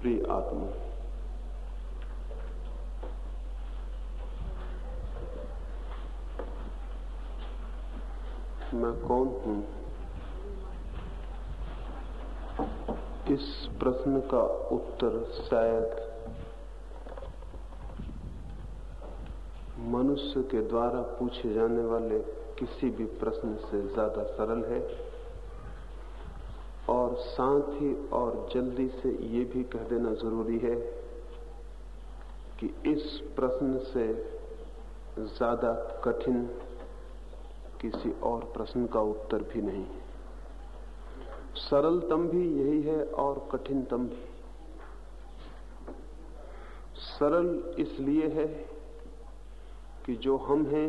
प्रिय आत्मा। मैं कौन हूँ? इस प्रश्न का उत्तर शायद मनुष्य के द्वारा पूछे जाने वाले किसी भी प्रश्न से ज़्यादा सरल है? साथ ही और जल्दी से ये भी कह देना ज़रूरी है कि इस प्रश्न से ज़्यादा कठिन किसी और प्रश्न का उत्तर भी नहीं सरलतम भी यही है और कठिनतम भी। सरल इसलिए है कि जो हम हैं,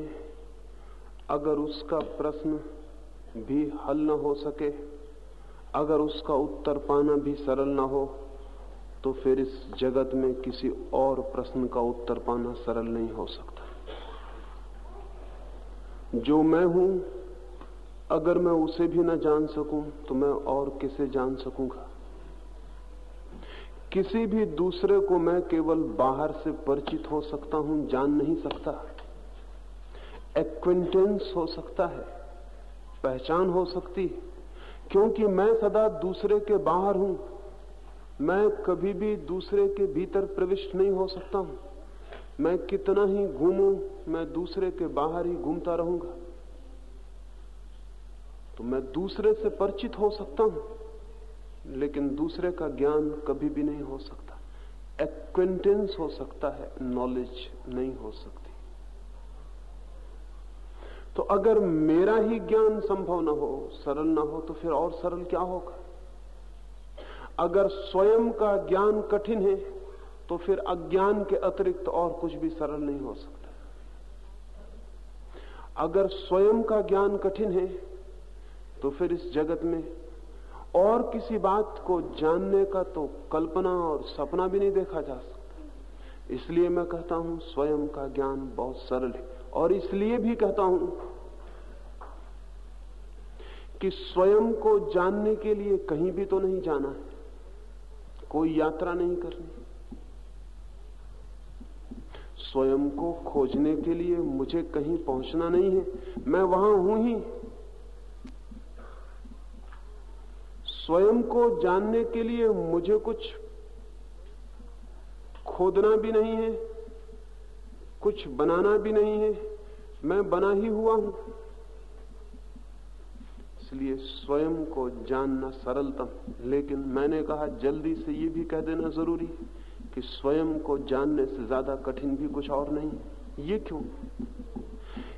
अगर उसका प्रश्न भी हल न हो सके अगर उसका उत्तर पाना भी सरल ना हो तो फिर इस जगत में किसी और प्रश्न का उत्तर पाना सरल नहीं हो सकता। जो मैं हूँ, अगर मैं उसे भी ना जान सकूँ तो मैं और किसे जान सकूँगा? किसी भी दूसरे को मैं केवल बाहर से परिचित हो सकता हूँ, जान नहीं सकता। एक्विंटेंस हो सकता है, पहचान हो सकती है। क्योंकि मैं सदा दूसरे के बाहर हूँ। मैं कभी भी दूसरे के भीतर प्रविष्ट नहीं हो सकता हूँ। मैं कितना ही घूमू, मैं दूसरे के बाहर ही घूमता रहूँगा। तो मैं दूसरे से परिचित हो सकता हूँ, लेकिन दूसरे का ज्ञान कभी भी नहीं हो सकता। एक्वेंटेंस हो सकता है नॉलेज नहीं हो सकती। तो अगर मेरा ही ज्ञान संभव न हो, सरल न हो तो फिर और सरल क्या होगा? अगर स्वयं का ज्ञान कठिन है तो फिर अज्ञान के अतिरिक्त और कुछ भी सरल नहीं हो सकता। अगर स्वयं का ज्ञान कठिन है तो फिर इस जगत में और किसी बात को जानने का तो कल्पना और सपना भी नहीं देखा जा सकता। इसलिए मैं कहता हूँ, स्वयं का ज्ञान बहुत सरल है। और इसलिए भी कहता हूँ कि स्वयं को जानने के लिए कहीं भी तो नहीं जाना है। कोई यात्रा नहीं करनी। स्वयं को खोजने के लिए मुझे कहीं पहुँचना नहीं है। मैं वहाँ हूँ ही। स्वयं को जानने के लिए मुझे कुछ खोदना भी नहीं है। कुछ बनाना भी नहीं है। मैं बना ही हुआ हूँ। इसलिए स्वयं को जानना सरलतम। लेकिन मैंने कहा, जल्दी से ये भी कह देना ज़रूरी कि स्वयं को जानने से ज़्यादा कठिन भी कुछ और नहीं ये क्यों?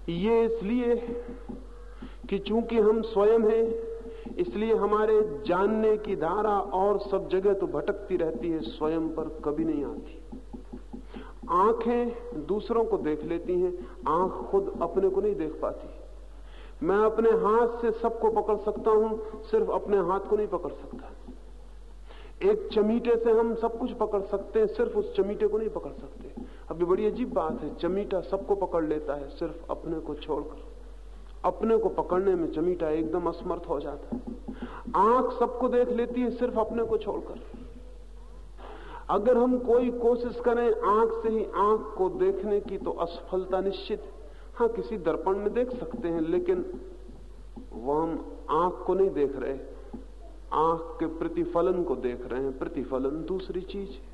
ये इसलिए कि चूँकि हम स्वयं हैं, इसलिए हमारे जानने की धारा और सब जगह तो भटकती रहती है, स्वयं पर कभी नहीं आती। आँखें दूसरों को देख लेती हैं, आँख खुद अपने को नहीं देख पाती। मैं अपने हाथ से सबको पकड़ सकता हूँ, सिर्फ़ अपने हाथ को नहीं पकड़ सकता। एक चमीटे से हम सब कुछ पकड़ सकते हैं, सिर्फ़ उस चमीटे को नहीं पकड़ सकते। अभी बड़ी अजीब बात है, चमीटा सबको पकड़ लेता है, सिर्फ़ अपने को छोड़कर। अपने को पकड़ने में चमीटा एकदम असमर्थ हो जाता है। आँख सबको देख लेती है, सिर्फ़ अपने को छोड़कर। अगर हम कोई कोशिश करें आँख से ही आँख को देखने की तो असफलता निश्चित है। हाँ किसी दर्पण में देख सकते हैं, लेकिन वह हम आँख को नहीं देख रहे आँख के प्रतिफलन को देख रहे हैं। प्रतिफलन दूसरी चीज़ है।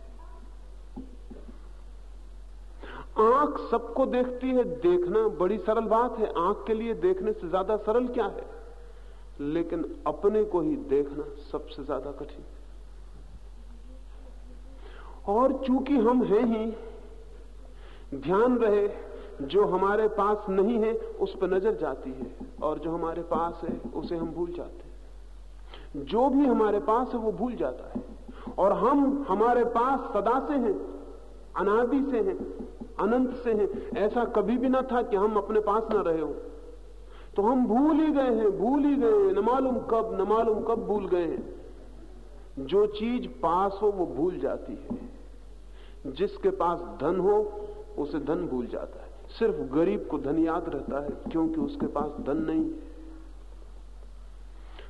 आँख सबको देखती है, देखना बड़ी सरल बात है। आँख के लिए देखने से ज़्यादा सरल क्या है? लेकिन अपने को ही देखना सबसे ज़्यादा कठिन और चूँकि हम हैं ही, ध्यान रहे जो हमारे पास नहीं है, उस पर नज़र जाती है, और जो हमारे पास है, उसे हम भूल जाते हैं। जो भी हमारे पास है, वो भूल जाता है। और हम हमारे पास सदा से हैं, अनादि से हैं, अनंत से हैं। ऐसा कभी भी ना था कि हम अपने पास ना रहे हो। तो हम भूल ही गए हैं, भूल ही गए हैं। न मालूम कब, न मालूम कब भूल गए हैं। जो चीज़ पास हो, वो भूल जाती है। जिसके पास धन हो, उसे धन भूल जाता है। सिर्फ़ गरीब को धन याद रहता है, क्योंकि उसके पास धन नहीं है।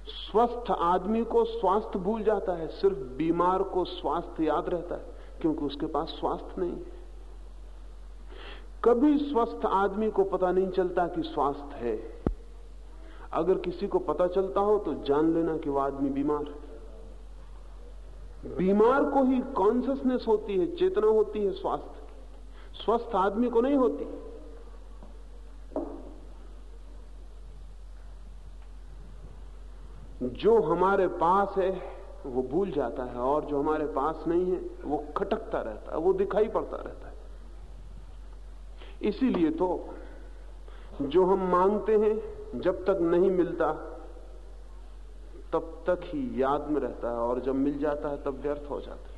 स्वस्थ आदमी को स्वास्थ्य भूल जाता है, सिर्फ़ बीमार को स्वास्थ्य याद रहता है, क्योंकि उसके पास स्वास्थ्य नहीं है। कभी स्वस्थ आदमी को पता नहीं चलता कि स्वास्थ्य है। अगर किसी को पता चलता हो तो जान लेना कि वह आदमी बीमार है। बीमार को ही कॉन्सियसनेस होती है, चेतना होती है स्वास्थ्य स्वस्थ आदमी को नहीं होती। जो हमारे पास है, वो भूल जाता है, और जो हमारे पास नहीं है, वो खटकता रहता है, वो दिखाई पड़ता रहता है। इसीलिए तो जो हम मांगते हैं, जब तक नहीं मिलता, तब तक ही याद में रहता है, और जब मिल जाता है, तब व्यर्थ हो जाता है।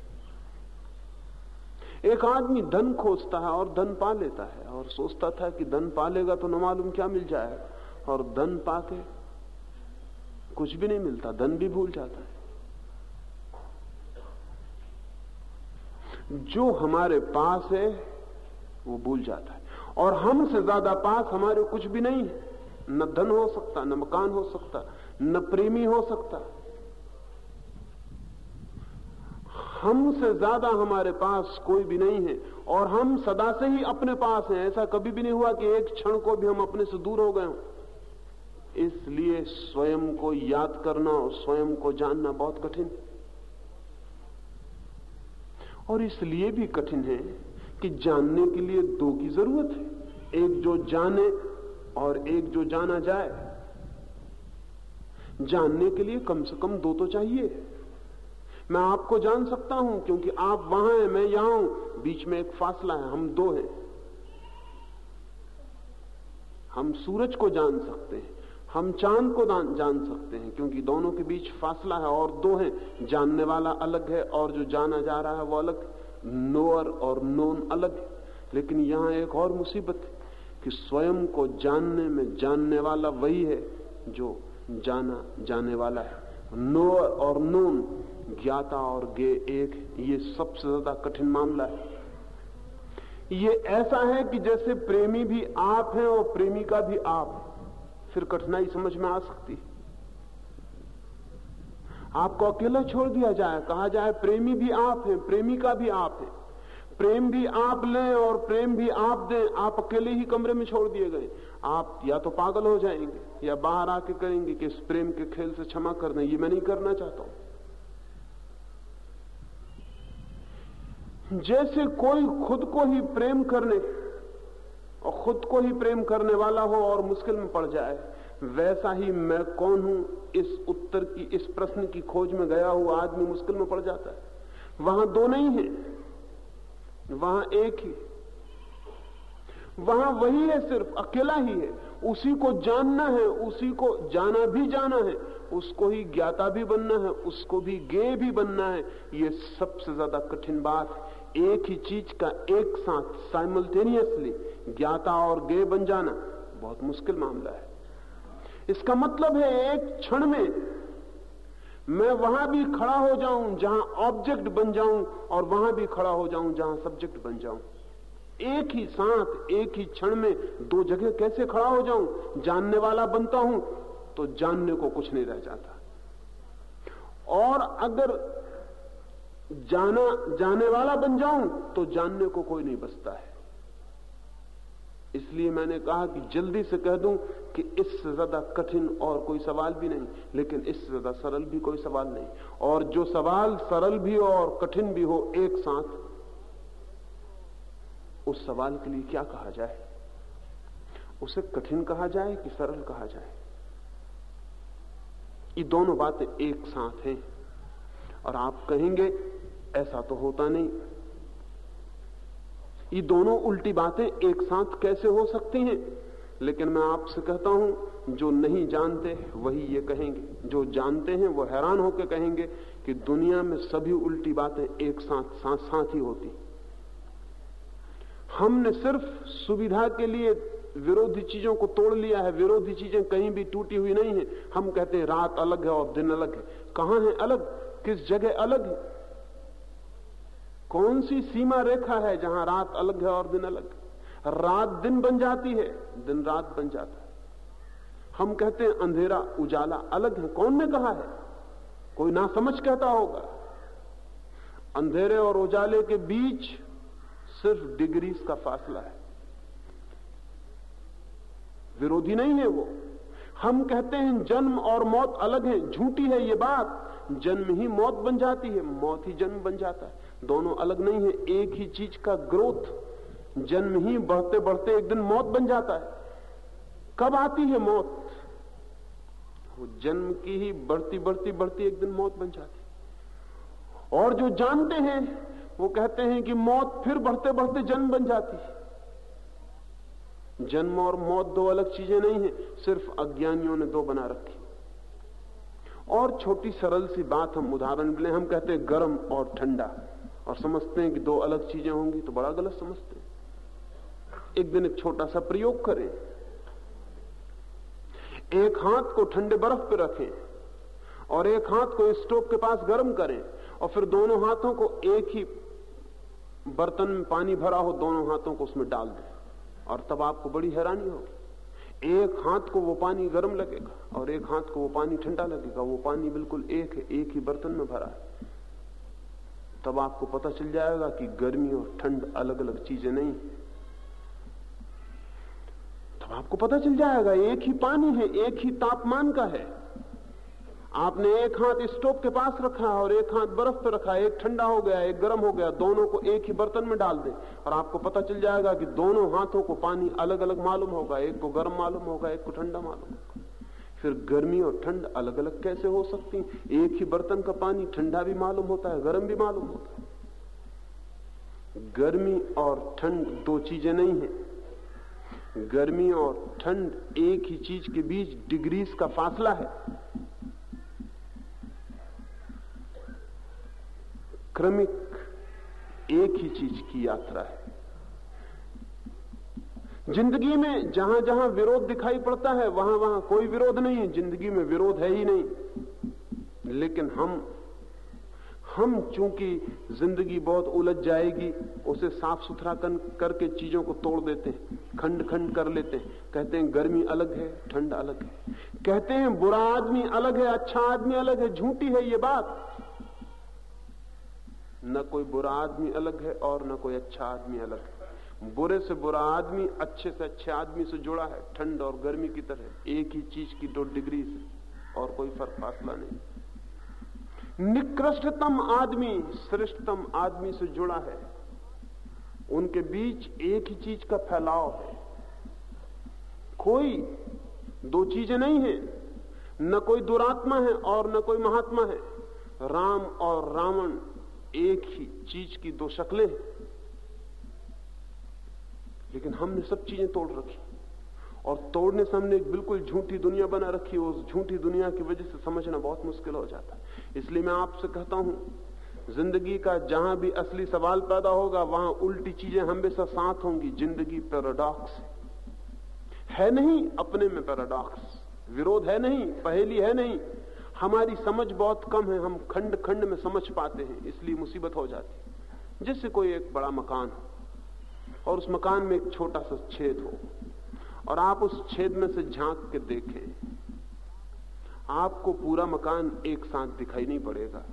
एक आदमी धन खोजता है, और धन पा लेता है, और सोचता था कि धन पा लेगा तो न मालूम क्या मिल जाएगा, और धन पाके कुछ भी नहीं मिलता, धन भी भूल जाता है। जो हमारे पास है, वो भूल जाता है। और हमसे ज़्यादा पास हमारे कुछ भी नहीं है। न धन हो सकता, न मकान हो सकता, न प्रेमी हो सकता। हमसे ज़्यादा हमारे पास कोई भी नहीं है, और हम सदा से ही अपने पास हैं। ऐसा कभी भी नहीं हुआ कि एक क्षण को भी हम अपने से दूर हो गए हों। इसलिए स्वयं को याद करना और स्वयं को जानना बहुत कठिन और इसलिए भी कठिन है कि जानने के लिए दो की ज़रूरत है। एक जो जाने और एक जो जाना जाए। जानने के लिए कम से कम दो तो चाहिए। मैं आपको जान सकता हूँ, क्योंकि आप वहाँ हैं, मैं यहाँ हूँ। बीच में एक फासला है, हम दो हैं। हम सूरज को जान सकते हैं। हम चाँद को जान सकते हैं, क्योंकि दोनों के बीच फासला है और दो हैं। जानने वाला अलग है और जो जाना जा रहा है वो अलग, नोअर और नोन अलग है। लेकिन यहाँ एक और मुसीबत है कि स्वयं को जानने में जानने वाला वही है जो जाना, जाने वाला है। नोअर और नोन, ज्ञाता और गे एक ये सबसे ज़्यादा कठिन मामला है। ये ऐसा है कि जैसे प्रेमी भी आप हैं और प्रेमिका भी आप फिर कठिनाई समझ में आ सकती आपको अकेला छोड़ दिया जाए, कहा जाए, प्रेमी भी आप हैं, प्रेमिका भी आप हैं। प्रेम भी आप लें और प्रेम भी आप दें, आप अकेले ही कमरे में छोड़ दिए गए। आप या तो पागल हो जाएँगे, या बाहर आके कहेंगे कि इस प्रेम के खेल से क्षमा कर दें ये मैं नहीं करना चाहता हूँ। जैसे कोई खुद को ही प्रेम करने और खुद को ही प्रेम करने वाला हो और मुश्किल में पड़ जाए। वैसा ही मैं कौन हूँ? इस उत्तर की, इस प्रश्न की खोज में गया हुआ आदमी मुश्किल में पड़ जाता है। वहाँ दो नहीं है, वहाँ एक ही। वहाँ वही है सिर्फ़, अकेला ही है। उसी को जानना है, उसी को जाना भी जाना है, उसको ही ज्ञाता भी बनना है, उसको भी गे भी बनना है। ये सबसे ज़्यादा कठिन बात, एक ही चीज़ का एक साथ साइमल्टेनियसली ज्ञाता और गे बन जाना बहुत मुश्किल मामला है। इसका मतलब है एक क्षण में मैं वहाँ भी खड़ा हो जाऊँ, जहाँ ऑब्जेक्ट बन जाऊँ, और वहाँ भी खड़ा हो जाऊँ, जहाँ सब्जेक्ट बन जाऊँ। एक ही साथ, एक ही क्षण में दो जगह कैसे खड़ा हो जाऊँ? जानने वाला बनता हूँ तो जानने को कुछ नहीं रह जाता। और अगर जाना, जाने वाला बन जाऊँ तो जानने को कोई नहीं बचता है। इसलिए मैंने कहा कि जल्दी से कह दूँ कि इससे ज़्यादा कठिन और कोई सवाल भी नहीं, लेकिन इससे ज़्यादा सरल भी कोई सवाल नहीं। और जो सवाल सरल भी और कठिन भी हो एक साथ, उस सवाल के लिए क्या कहा जाए? उसे कठिन कहा जाए कि सरल कहा जाए? ये दोनों बातें एक साथ हैं। और आप कहेंगे, ऐसा तो होता नहीं। ये दोनों उल्टी बातें एक साथ कैसे हो सकती हैं? लेकिन मैं आपसे कहता हूँ, जो नहीं जानते वही ये कहेंगे। जो जानते हैं, वो हैरान होकर कहेंगे कि दुनिया में सभी उल्टी बातें एक साथ साथ साथ ही होती। हमने सिर्फ़ सुविधा के लिए विरोधी चीज़ों को तोड़ लिया है। विरोधी चीज़ें कहीं भी टूटी हुई नहीं है। हम कहते हैं, रात अलग है और दिन अलग है। कहाँ है अलग? किस जगह अलग है? कौन सी सीमा रेखा है जहाँ रात अलग है और दिन अलग रात दिन बन जाती है, दिन रात बन जाता है। हम कहते हैं अंधेरा, उजाला अलग है। कौन ने कहा है? कोई ना समझ कहता होगा। अंधेरे और उजाले के बीच सिर्फ़ डिग्रीज का फासला है। विरोधी नहीं है वो। हम कहते हैं जन्म और मौत अलग है, झूठी है ये बात। जन्म ही मौत बन जाती है, मौत ही जन्म बन जाता है। दोनों अलग नहीं है, एक ही चीज़ का ग्रोथ जन्म ही बढ़ते बढ़ते एक दिन मौत बन जाता है। कब आती है मौत? वो जन्म की ही बढ़ती बढ़ती बढ़ती एक दिन मौत बन जाती और जो जानते हैं, वो कहते हैं कि मौत फिर बढ़ते बढ़ते जन्म बन जाती है। जन्म और मौत दो अलग चीज़ें नहीं है, सिर्फ़ अज्ञानियों ने दो बना रखी। और छोटी सरल सी बात हम उदाहरण ले हम कहते हैं गर्म और ठंडा। और समझते हैं कि दो अलग चीज़ें होंगी तो बड़ा गलत समझते हैं। एक दिन एक छोटा सा प्रयोग करें। एक हाथ को ठंडे बर्फ़ पे रखें और एक हाथ को स्टोव के पास गर्म करें और फिर दोनों हाथों को एक ही बर्तन में पानी भरा हो, दोनों हाथों को उसमें डाल दें और तब आपको बड़ी हैरानी होगी। एक हाथ को वो पानी गर्म लगेगा और एक हाथ को वो पानी ठंडा लगेगा। वो पानी बिल्कुल एक है, एक ही बर्तन में भरा है। तब आपको पता चल जाएगा कि गर्मी और ठंड अलग अलग चीज़ें नहीं। तब आपको पता चल जाएगा, एक ही पानी है, एक ही तापमान का है। आपने एक हाथ स्टोव के पास रखा और एक हाथ बर्फ़ पर रखा, एक ठंडा हो गया, एक गर्म हो गया, दोनों को एक ही बर्तन में डाल दें और आपको पता चल जाएगा कि दोनों हाथों को पानी अलग अलग मालूम होगा, एक को गर्म मालूम होगा, एक को ठंडा मालूम होगा। फिर गर्मी और ठंड अलग अलग कैसे हो सकती एक ही बर्तन का पानी ठंडा भी मालूम होता है, गर्म भी मालूम होता है। गर्मी और ठंड दो चीज़ें नहीं है। गर्मी और ठंड एक ही चीज़ के बीच डिग्रीज का फासला है। क्रमिक एक ही चीज़ की यात्रा है। ज़िंदगी में जहाँ जहाँ विरोध दिखाई पड़ता है, वहाँ वहाँ कोई विरोध नहीं है। ज़िंदगी में विरोध है ही नहीं। लेकिन हम हम चूँकि ज़िंदगी बहुत उलझ जाएगी, उसे साफ़ सुथरा करके चीज़ों को तोड़ देते हैं खंड खंड कर लेते हैं। कहते हैं, गर्मी अलग है, ठंड अलग है। कहते हैं, बुरा आदमी अलग है अच्छा आदमी अलग है, झूठी है ये बात। न कोई बुरा आदमी अलग है और न कोई अच्छा आदमी अलग है। बुरे से बुरा आदमी अच्छे से अच्छे आदमी से जुड़ा है, ठंड और गर्मी की तरह। एक ही चीज़ की दो डिग्री से और कोई फ़र्क फासला नहीं। निकृष्टतम आदमी, श्रेष्ठतम आदमी से जुड़ा है। उनके बीच एक ही चीज़ का फैलाव है। कोई दो चीज़ें नहीं है। न कोई दुरात्मा है और न कोई महात्मा है। राम और रावण एक ही चीज़ की दो शक्लें हैं। लेकिन हमने सब चीज़ें तोड़ रखी। और तोड़ने से हमने एक बिल्कुल झूठी दुनिया बना रखी उस झूठी दुनिया की वजह से समझना बहुत मुश्किल हो जाता है। इसलिए मैं आपसे कहता हूँ, ज़िंदगी का जहाँ भी असली सवाल पैदा होगा, वहाँ उल्टी चीज़ें हमेशा साथ होंगी, ज़िंदगी पैराडॉक्स है। नहीं अपने में पैराडॉक्स विरोध है नहीं, पहेली है नहीं। हमारी समझ बहुत कम है, हम खंड खंड में समझ पाते हैं, इसलिए मुसीबत हो जाती है। जैसे कोई एक बड़ा मकान हो और उस मकान में एक छोटा सा छेद हो और आप उस छेद में से झाँक के देखें, आपको पूरा मकान एक साथ दिखाई नहीं पड़ेगा।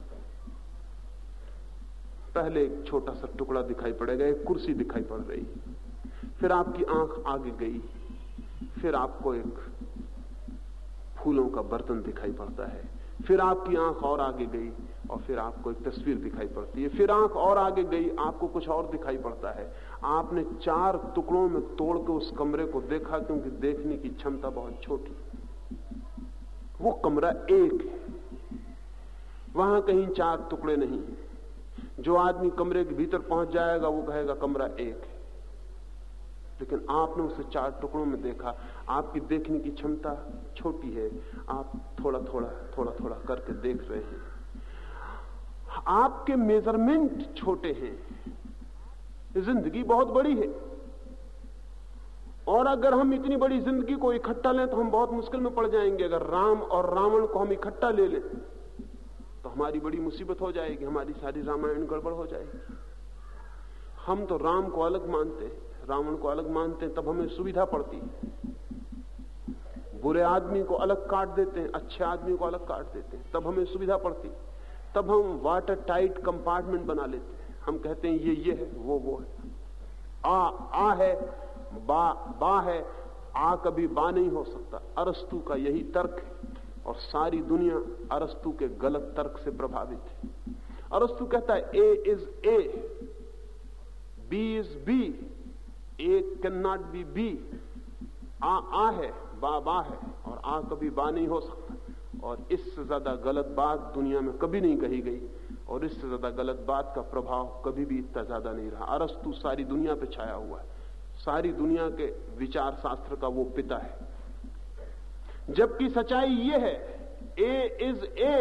पहले एक छोटा सा टुकड़ा दिखाई पड़ेगा, एक कुर्सी दिखाई पड़ रही। फिर आपकी आँख आगे गई, फिर आपको एक फूलों का बर्तन दिखाई पड़ता है। फिर आपकी आँख और आगे गई और फिर आपको एक तस्वीर दिखाई पड़ती है। फिर आँख और आगे गई, आपको कुछ और दिखाई पड़ता है। आपने चार टुकड़ों में तोड़ के उस कमरे को देखा क्योंकि देखने की क्षमता बहुत छोटी वो कमरा एक है। वहाँ कहीं चार टुकड़े नहीं जो आदमी कमरे के भीतर पहुँच जाएगा, वो कहेगा, कमरा एक है। लेकिन आपने उसे चार टुकड़ों में देखा। आपकी देखने की क्षमता छोटी है। आप थोड़ा थोड़ा थोड़ा थोड़ा करके देख रहे हैं। आपके मेज़रमेंट छोटे हैं। ज़िंदगी बहुत बड़ी है। और अगर हम इतनी बड़ी ज़िंदगी को इकट्ठा लें तो हम बहुत मुश्किल में पड़ जाएँगे। अगर राम और रावण को हम इकट्ठा ले लें तो हमारी बड़ी मुसीबत हो जाएगी, हमारी सारी रामायण गड़बड़ हो जाएगी। हम तो राम को अलग मानते हैं। रावण को अलग मानते हैं, तब हमें सुविधा पड़ती है। बुरे आदमी को अलग काट देते हैं, अच्छे आदमी को अलग काट देते हैं, तब हमें सुविधा पड़ती तब हम वाटर टाइट कंपार्टमेंट बना लेते हम कहते हैं, ये ये है, वो वो है। आ आ है, बा बा है, आ कभी बा नहीं हो सकता। अरस्तु का यही तर्क है और सारी दुनिया अरस्तु के गलत तर्क से प्रभावित है। अरस्तु कहता है, A is A, B is B, A cannot be B. आ आ है, बा बा है और आ कभी बा नहीं हो सकता। और इससे ज़्यादा गलत बात दुनिया में कभी नहीं कही गई। और इससे ज़्यादा गलत बात का प्रभाव कभी भी इतना ज़्यादा नहीं रहा। अरस्तु सारी दुनिया पे छाया हुआ है। सारी दुनिया के विचार शास्त्र का वो पिता है। जबकि सच्चाई ये है A is A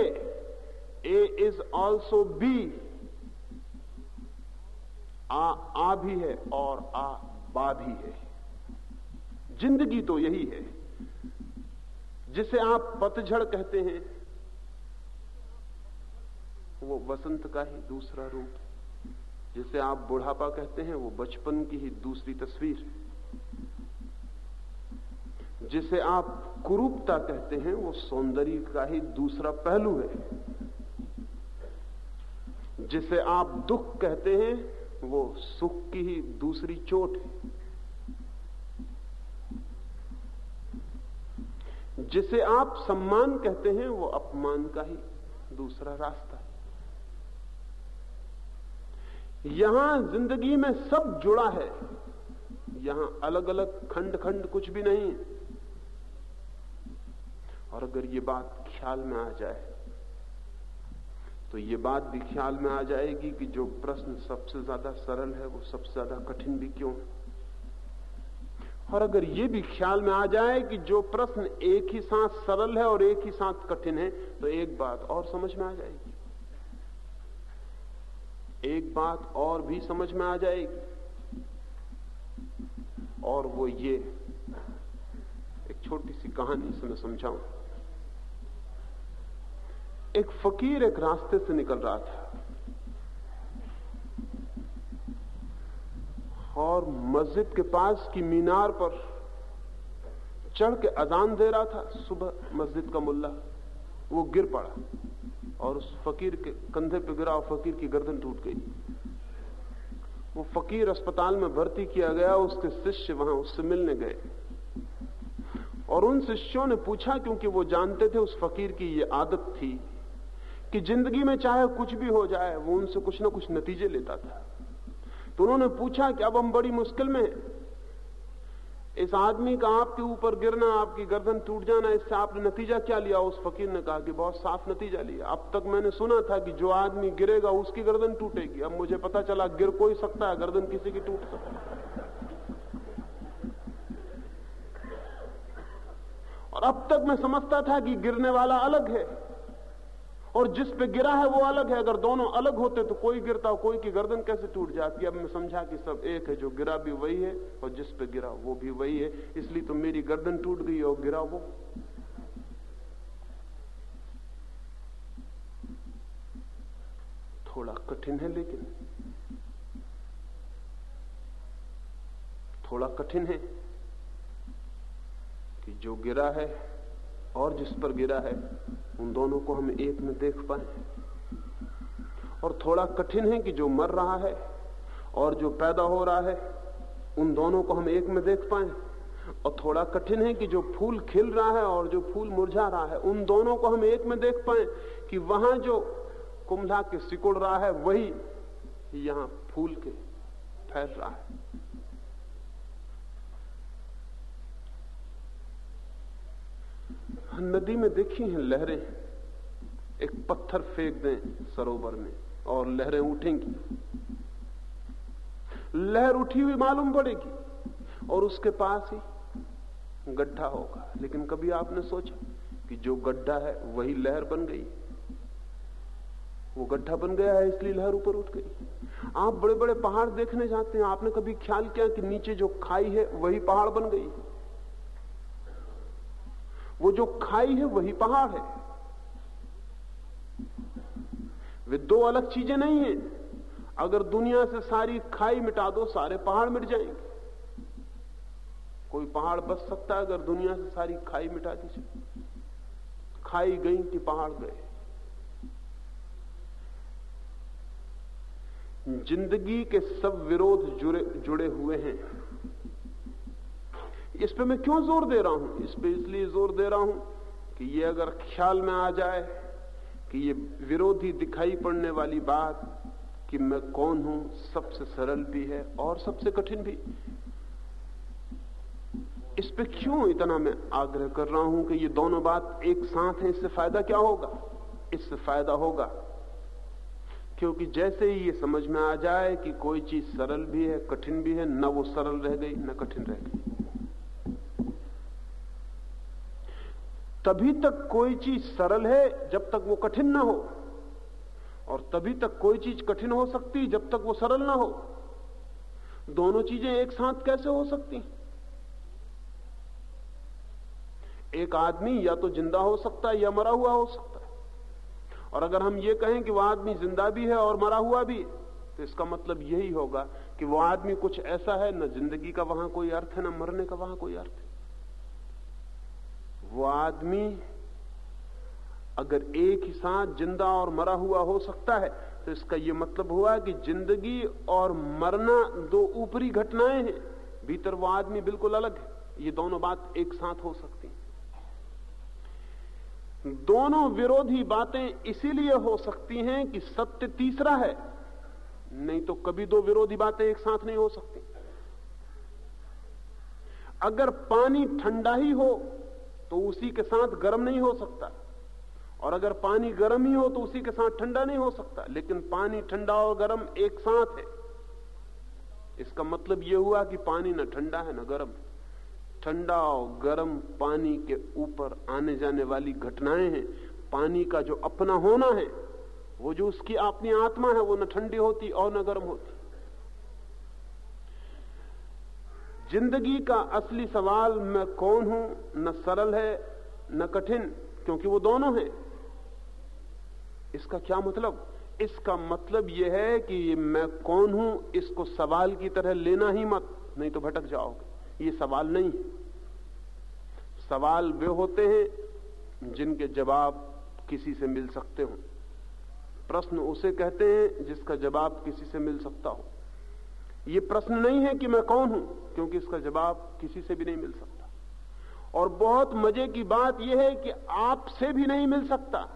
A is also B आ आ भी है और आ, बा भी है। ज़िंदगी तो यही है। जिसे आप पतझड़ कहते हैं वो वसंत का ही दूसरा रूप जिसे आप बुढ़ापा कहते हैं, वो बचपन की ही दूसरी तस्वीर। है जिसे आप कुरूपता कहते हैं, वो सौंदर्य का ही दूसरा पहलू है। जिसे आप दुख कहते हैं, वो सुख की ही दूसरी चोट है। जिसे आप सम्मान कहते हैं, वो अपमान का ही दूसरा रास्ता है यहाँ ज़िंदगी में सब जुड़ा है। यहाँ अलग अलग खंड खंड कुछ भी नहीं और अगर ये बात ख्याल में आ जाए तो ये बात भी ख्याल में आ जाएगी कि जो प्रश्न सबसे ज़्यादा सरल है, वो सबसे ज़्यादा कठिन भी क्यों है? और अगर ये भी ख्याल में आ जाए कि जो प्रश्न एक ही साथ सरल है और एक ही साथ कठिन है तो एक बात और समझ में आ जाएगी। एक बात और भी समझ में आ जाएगी। और वो ये, एक छोटी सी कहानी से मैं समझाऊं। एक फकीर एक रास्ते से निकल रहा था। और मस्जिद के पास की मीनार पर चढ़ के अजान दे रहा था। सुबह मस्जिद का मुल्ला, वो गिर पड़ा। और उस फकीर के कंधे पे गिरा और फकीर की गर्दन टूट गई। वो फकीर अस्पताल में भर्ती किया गया, उसके शिष्य वहाँ उससे मिलने गए। और उन शिष्यों ने पूछा, क्योंकि वो जानते थे उस फकीर की ये आदत थी, कि ज़िंदगी में चाहे कुछ भी हो जाए, वो उनसे कुछ ना कुछ नतीजे लेता था। तो उन्होंने पूछा कि अब हम बड़ी मुश्किल में इस आदमी का आपके ऊपर गिरना, आपकी गर्दन टूट जाना, इससे आपने नतीजा क्या लिया? उस फकीर ने कहा कि बहुत साफ़ नतीजा लिया। अब तक मैंने सुना था कि जो आदमी गिरेगा, उसकी गर्दन टूटेगी। अब मुझे पता चला, गिर कोई सकता है, गर्दन किसी की टूट सकती और अब तक मैं समझता था कि गिरने वाला अलग है। और जिस पे गिरा है वो अलग है। अगर दोनों अलग होते तो कोई गिरता, कोई की गर्दन कैसे टूट जाती? अब मैं समझा कि सब एक है, जो गिरा भी वही है और जिस पे गिरा वो भी वही है। इसलिए तो मेरी गर्दन टूट गई और गिरा वो। थोड़ा कठिन है लेकिन, थोड़ा कठिन है कि जो गिरा है और जिस पर गिरा है, उन दोनों को हम एक में देख पाए। और थोड़ा कठिन है कि जो मर रहा है और जो पैदा हो रहा है, उन दोनों को हम एक में देख पाए। और थोड़ा कठिन है कि जो फूल खिल रहा है और जो फूल मुरझा रहा है, उन दोनों को हम एक में देख पाए कि वहाँ जो कुंभला के सिकुड़ रहा है, वही यहाँ फूल के फैल रहा है। नदी में देखी हैं लहरें। एक पत्थर फेंक दें सरोवर में और लहरें उठेंगी। लहर उठी हुई मालूम पड़ेगी और उसके पास ही गड्ढा होगा। लेकिन कभी आपने सोचा कि जो गड्ढा है वही लहर बन गई? वो गड्ढा बन गया है, इसलिए लहर ऊपर उठ गई। आप बड़े बड़े पहाड़ देखने जाते हैं, आपने कभी ख्याल किया कि नीचे जो खाई है, वही पहाड़ बन गई? वो जो खाई है वही पहाड़ है। वे दो अलग चीज़ें नहीं है। अगर दुनिया से सारी खाई मिटा दो, सारे पहाड़ मिट जाएँगे। कोई पहाड़ बच सकता है अगर दुनिया से सारी खाई मिटा दी जाए? खाई गई कि पहाड़ गए? ज़िंदगी के सब विरोध जुड़े जुड़े हुए हैं। इस पे मैं क्यों ज़ोर दे रहा हूँ? इस पे इसलिए ज़ोर दे रहा हूँ कि ये अगर ख्याल में आ जाए कि ये विरोधी दिखाई पड़ने वाली बात कि मैं कौन हूँ, सबसे सरल भी है और सबसे कठिन भी। इस पे क्यों इतना मैं आग्रह कर रहा हूँ कि ये दोनों बात एक साथ है, इससे फ़ायदा क्या होगा? इससे फ़ायदा होगा क्योंकि जैसे ही ये समझ में आ जाए कि कोई चीज़ सरल भी है, कठिन भी है, न वो सरल रह गई, न कठिन रह गई। तभी तक कोई चीज़ सरल है जब तक वो कठिन ना हो। और तभी तक कोई चीज़ कठिन हो सकती जब तक वो सरल ना हो। दोनों चीज़ें एक साथ कैसे हो सकती? एक आदमी या तो ज़िंदा हो सकता है या मरा हुआ हो सकता है। और अगर हम ये कहें कि वह आदमी ज़िंदा भी है और मरा हुआ भी तो इसका मतलब यही होगा कि वह आदमी कुछ ऐसा है, न ज़िंदगी का वहाँ कोई अर्थ है, न मरने का वहाँ कोई अर्थ है। वो आदमी अगर एक ही साथ ज़िंदा और मरा हुआ हो सकता है तो इसका यह मतलब हुआ कि ज़िंदगी और मरना दो ऊपरी घटनाएँ हैं। भीतर वो आदमी बिल्कुल अलग है। ये दोनों बात एक साथ हो सकती दोनों विरोधी बातें इसीलिए हो सकती हैं कि सत्य तीसरा है। नहीं तो कभी दो विरोधी बातें एक साथ नहीं हो सकती। अगर पानी ठंडा ही हो तो उसी के साथ गर्म नहीं हो सकता। और अगर पानी गर्म ही हो तो उसी के साथ ठंडा नहीं हो सकता। लेकिन पानी ठंडा और गर्म एक साथ है। इसका मतलब यह हुआ कि पानी न ठंडा है, न गर्म। ठंडा और गर्म पानी के ऊपर आने जाने वाली घटनाएँ हैं। पानी का जो अपना होना है, वो जो उसकी अपनी आत्मा है, वो न ठंडी होती और न गर्म होती। ज़िंदगी का असली सवाल मैं कौन हूँ? न सरल है, न कठिन, क्योंकि वो दोनों हैं। इसका क्या मतलब? इसका मतलब यह है कि मैं कौन हूँ? इसको सवाल की तरह लेना ही मत, नहीं तो भटक जाओगे। ये सवाल नहीं है। सवाल वे होते हैं जिनके जवाब किसी से मिल सकते हो। प्रश्न उसे कहते हैं जिसका जवाब किसी से मिल सकता हो। यह प्रश्न नहीं है कि मैं कौन हूँ, क्योंकि इसका जवाब किसी से भी नहीं मिल सकता। और बहुत मज़े की बात यह है कि आपसे भी नहीं मिल सकता।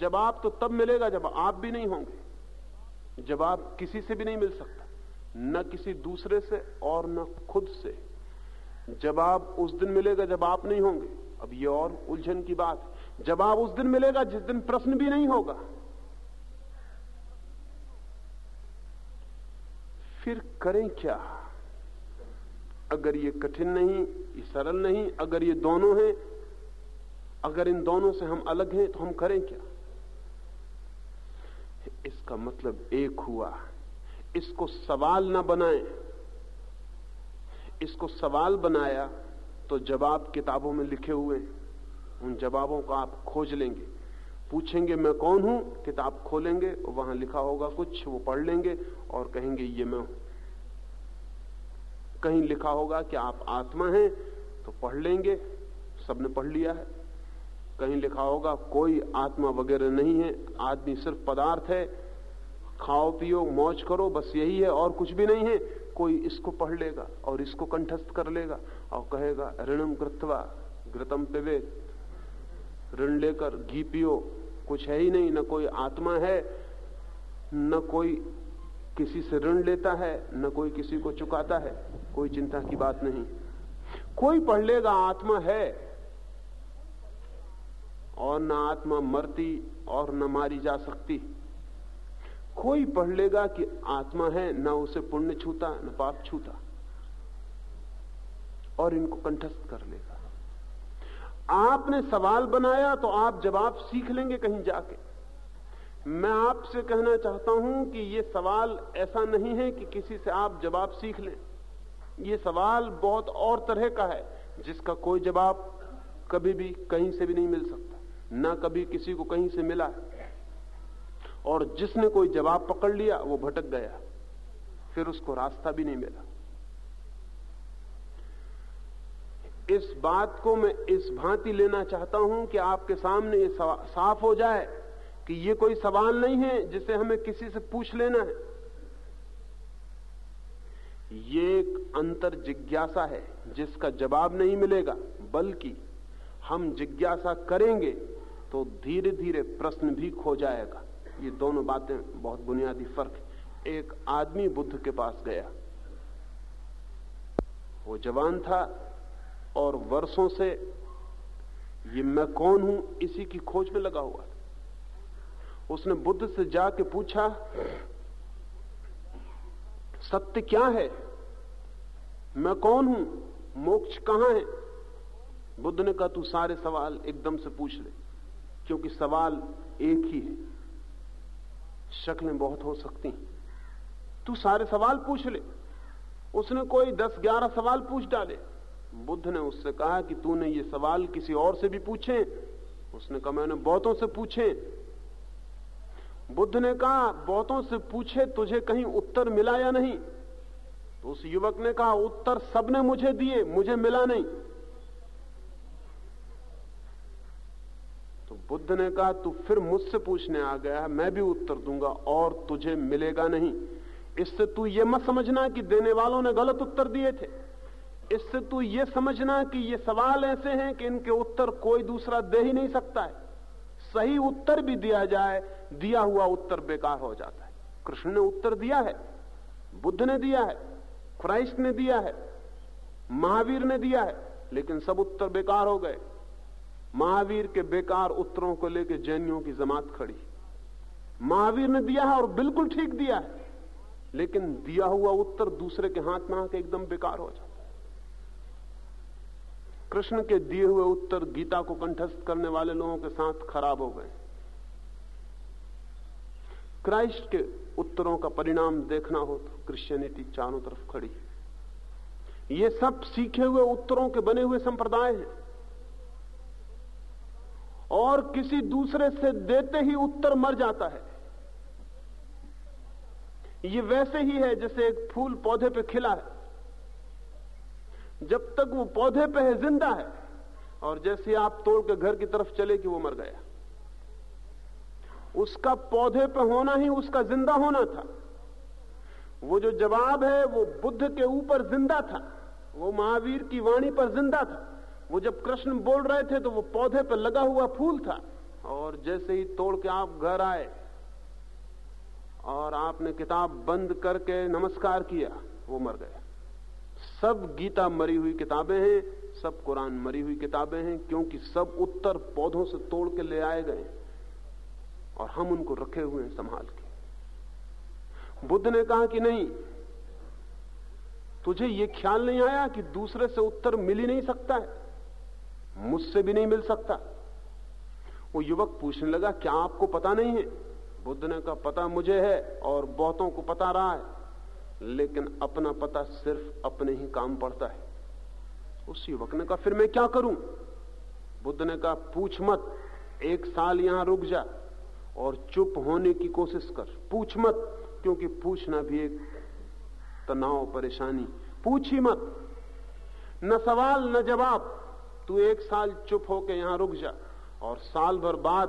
जवाब तो तब मिलेगा जब आप भी नहीं होंगे। जवाब किसी से भी नहीं मिल सकता, न किसी दूसरे से और न खुद से। जवाब उस दिन मिलेगा जब आप नहीं होंगे। अब ये और उलझन की बात जवाब उस दिन मिलेगा जिस दिन प्रश्न भी नहीं होगा। फिर करें क्या? अगर ये कठिन नहीं, ये सरल नहीं, अगर ये दोनों हैं, अगर इन दोनों से हम अलग हैं तो हम करें क्या? इसका मतलब एक हुआ, इसको सवाल ना बनाएँ। इसको सवाल बनाया तो जवाब किताबों में लिखे हुए उन जवाबों को आप खोज लेंगे। पूछेंगे, मैं कौन हूँ? किताब खोलेंगे, वहाँ लिखा होगा कुछ, वो पढ़ लेंगे और कहेंगे, ये मैं हूँ। कहीं लिखा होगा कि आप आत्मा हैं तो पढ़ लेंगे, सबने पढ़ लिया है। कहीं लिखा होगा, कोई आत्मा वगैरह नहीं है, आदमी सिर्फ़ पदार्थ है, खाओ, पियो, मौज करो, बस यही है, और कुछ भी नहीं है। कोई इसको पढ़ लेगा और इसको कंठस्थ कर लेगा और कहेगा ऋणम कृतवा घृतम पिवे ऋण लेकर घी पियो। कुछ है ही नहीं, न कोई आत्मा है, न कोई किसी से ऋण लेता है, न कोई किसी को चुकाता है, कोई चिंता की बात नहीं। कोई पढ़ लेगा आत्मा है, और न आत्मा मरती और न मारी जा सकती। कोई पढ़ लेगा कि आत्मा है, ना उसे पुण्य छूता, न पाप छूता, और इनको कंठस्थ कर लेगा। आपने सवाल बनाया तो आप जवाब सीख लेंगे कहीं जाके। मैं आपसे कहना चाहता हूँ कि यह सवाल ऐसा नहीं है कि किसी से आप जवाब सीख लें। यह सवाल बहुत और तरह का है, जिसका कोई जवाब कभी भी कहीं से भी नहीं मिल सकता, ना कभी किसी को कहीं से मिला है। और जिसने कोई जवाब पकड़ लिया, वो भटक गया, फिर उसको रास्ता भी नहीं मिला। इस बात को मैं इस भांति लेना चाहता हूँ कि आपके सामने ये साफ़ हो जाए कि ये कोई सवाल नहीं है जिसे हमें किसी से पूछ लेना है। ये एक अंतर जिज्ञासा है जिसका जवाब नहीं मिलेगा, बल्कि हम जिज्ञासा करेंगे तो धीरे धीरे प्रश्न भी खो जाएगा। ये दोनों बातें बहुत बुनियादी फ़र्क एक आदमी बुद्ध के पास गया। वो जवान था और वर्षों से ये मैं कौन हूँ? इसी की खोज में लगा हुआ था। उसने बुद्ध से जाके पूछा, सत्य क्या है? मैं कौन हूँ? मोक्ष कहाँ है? बुद्ध ने कहा, तू सारे सवाल एकदम से पूछ ले, क्योंकि सवाल एक ही है। शक्लें बहुत हो सकती हैं। तू सारे सवाल पूछ ले। उसने कोई दस ग्यारह सवाल पूछ डाले। बुद्ध ने उससे कहा कि तूने ये सवाल किसी और से भी पूछे? उसने कहा, मैंने बहुतों से पूछे। बुद्ध ने कहा, बहुतों से पूछे, तुझे कहीं उत्तर मिला या नहीं? तो उस युवक ने कहा, उत्तर सबने मुझे दिए, मुझे मिला नहीं। तो बुद्ध ने कहा, तू फिर मुझसे पूछने आ गया है, मैं भी उत्तर दूँगा और तुझे मिलेगा नहीं। इससे तू ये मत समझना कि देने वालों ने गलत उत्तर दिए थे। इससे तू ये समझना कि ये सवाल ऐसे हैं कि इनके उत्तर कोई दूसरा दे ही नहीं सकता है। सही उत्तर भी दिया जाए, दिया हुआ उत्तर बेकार हो जाता है। कृष्ण ने उत्तर दिया है, बुद्ध ने दिया है, क्राइस्ट ने दिया है, महावीर ने दिया है, लेकिन सब उत्तर बेकार हो गए। महावीर के बेकार उत्तरों को लेकर जैनियों की जमात खड़ी। महावीर ने दिया है और बिल्कुल ठीक दिया है, लेकिन दिया हुआ उत्तर दूसरे के हाथ में आके एकदम बेकार हो जाता कृष्ण के दिए हुए उत्तर गीता को कंठस्थ करने वाले लोगों के साथ खराब हो गए। क्राइस्ट के उत्तरों का परिणाम देखना हो तो क्रिश्चियनिटी चारों तरफ़ खड़ी है। ये सब सीखे हुए उत्तरों के बने हुए संप्रदाय हैं। और किसी दूसरे से देते ही उत्तर मर जाता है। ये वैसे ही है जैसे एक फूल पौधे पे खिला है। जब तक वो पौधे पे है, ज़िंदा है। और जैसे आप तोड़ के घर की तरफ़ चले कि वो मर गया। उसका पौधे पे होना ही उसका ज़िंदा होना था। वो जो जवाब है, वो बुद्ध के ऊपर ज़िंदा था। वो महावीर की वाणी पर ज़िंदा था। वो जब कृष्ण बोल रहे थे तो वो पौधे पर लगा हुआ फूल था। और जैसे ही तोड़ के आप घर आए, और आपने किताब बंद करके नमस्कार किया, वो मर गया सब गीता मरी हुई किताबें हैं, सब कुरान मरी हुई किताबें हैं, क्योंकि सब उत्तर पौधों से तोड़ के ले आए गए और हम उनको रखे हुए हैं संभाल के। बुद्ध ने कहा कि नहीं, तुझे यह ख्याल नहीं आया कि दूसरे से उत्तर मिल ही नहीं सकता है? मुझसे भी नहीं मिल सकता। वो युवक पूछने लगा, क्या आपको पता नहीं है? बुद्ध ने कहा, पता मुझे है और बहुतों को पता रहा है। लेकिन अपना पता सिर्फ़ अपने ही काम पड़ता है। उस युवक ने कहा, फिर मैं क्या करूँ? बुद्ध ने कहा, पूछ मत, एक साल यहाँ रुक जा और चुप होने की कोशिश कर। पूछ मत, क्योंकि पूछना भी एक तनाव, परेशानी। पूछ ही मत। न सवाल, न जवाब। तू एक साल चुप होके यहाँ रुक जा और साल भर बाद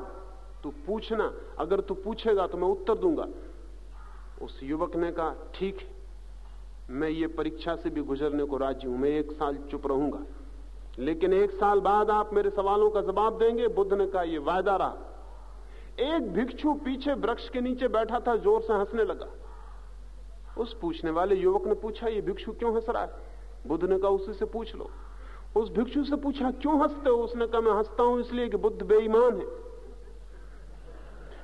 तू पूछना। अगर तू पूछेगा तो मैं उत्तर दूँगा। उस युवक ने कहा, ठीक है मैं ये परीक्षा से भी गुजरने को राज़ी हूँ, मैं एक साल चुप रहूँगा। लेकिन एक साल बाद आप मेरे सवालों का जवाब देंगे, बुद्ध ने कहा यह वायदा रहा। एक भिक्षु पीछे वृक्ष के नीचे बैठा था, ज़ोर से हंसने लगा। उस पूछने वाले युवक ने पूछा, ये भिक्षु क्यों हंस रहा है? बुद्ध ने कहा, उसी से पूछ लो। उस भिक्षु से पूछा, क्यों हँसते हो? उसने कहा, मैं हंसता हूँ इसलिए कि बुद्ध बेईमान है।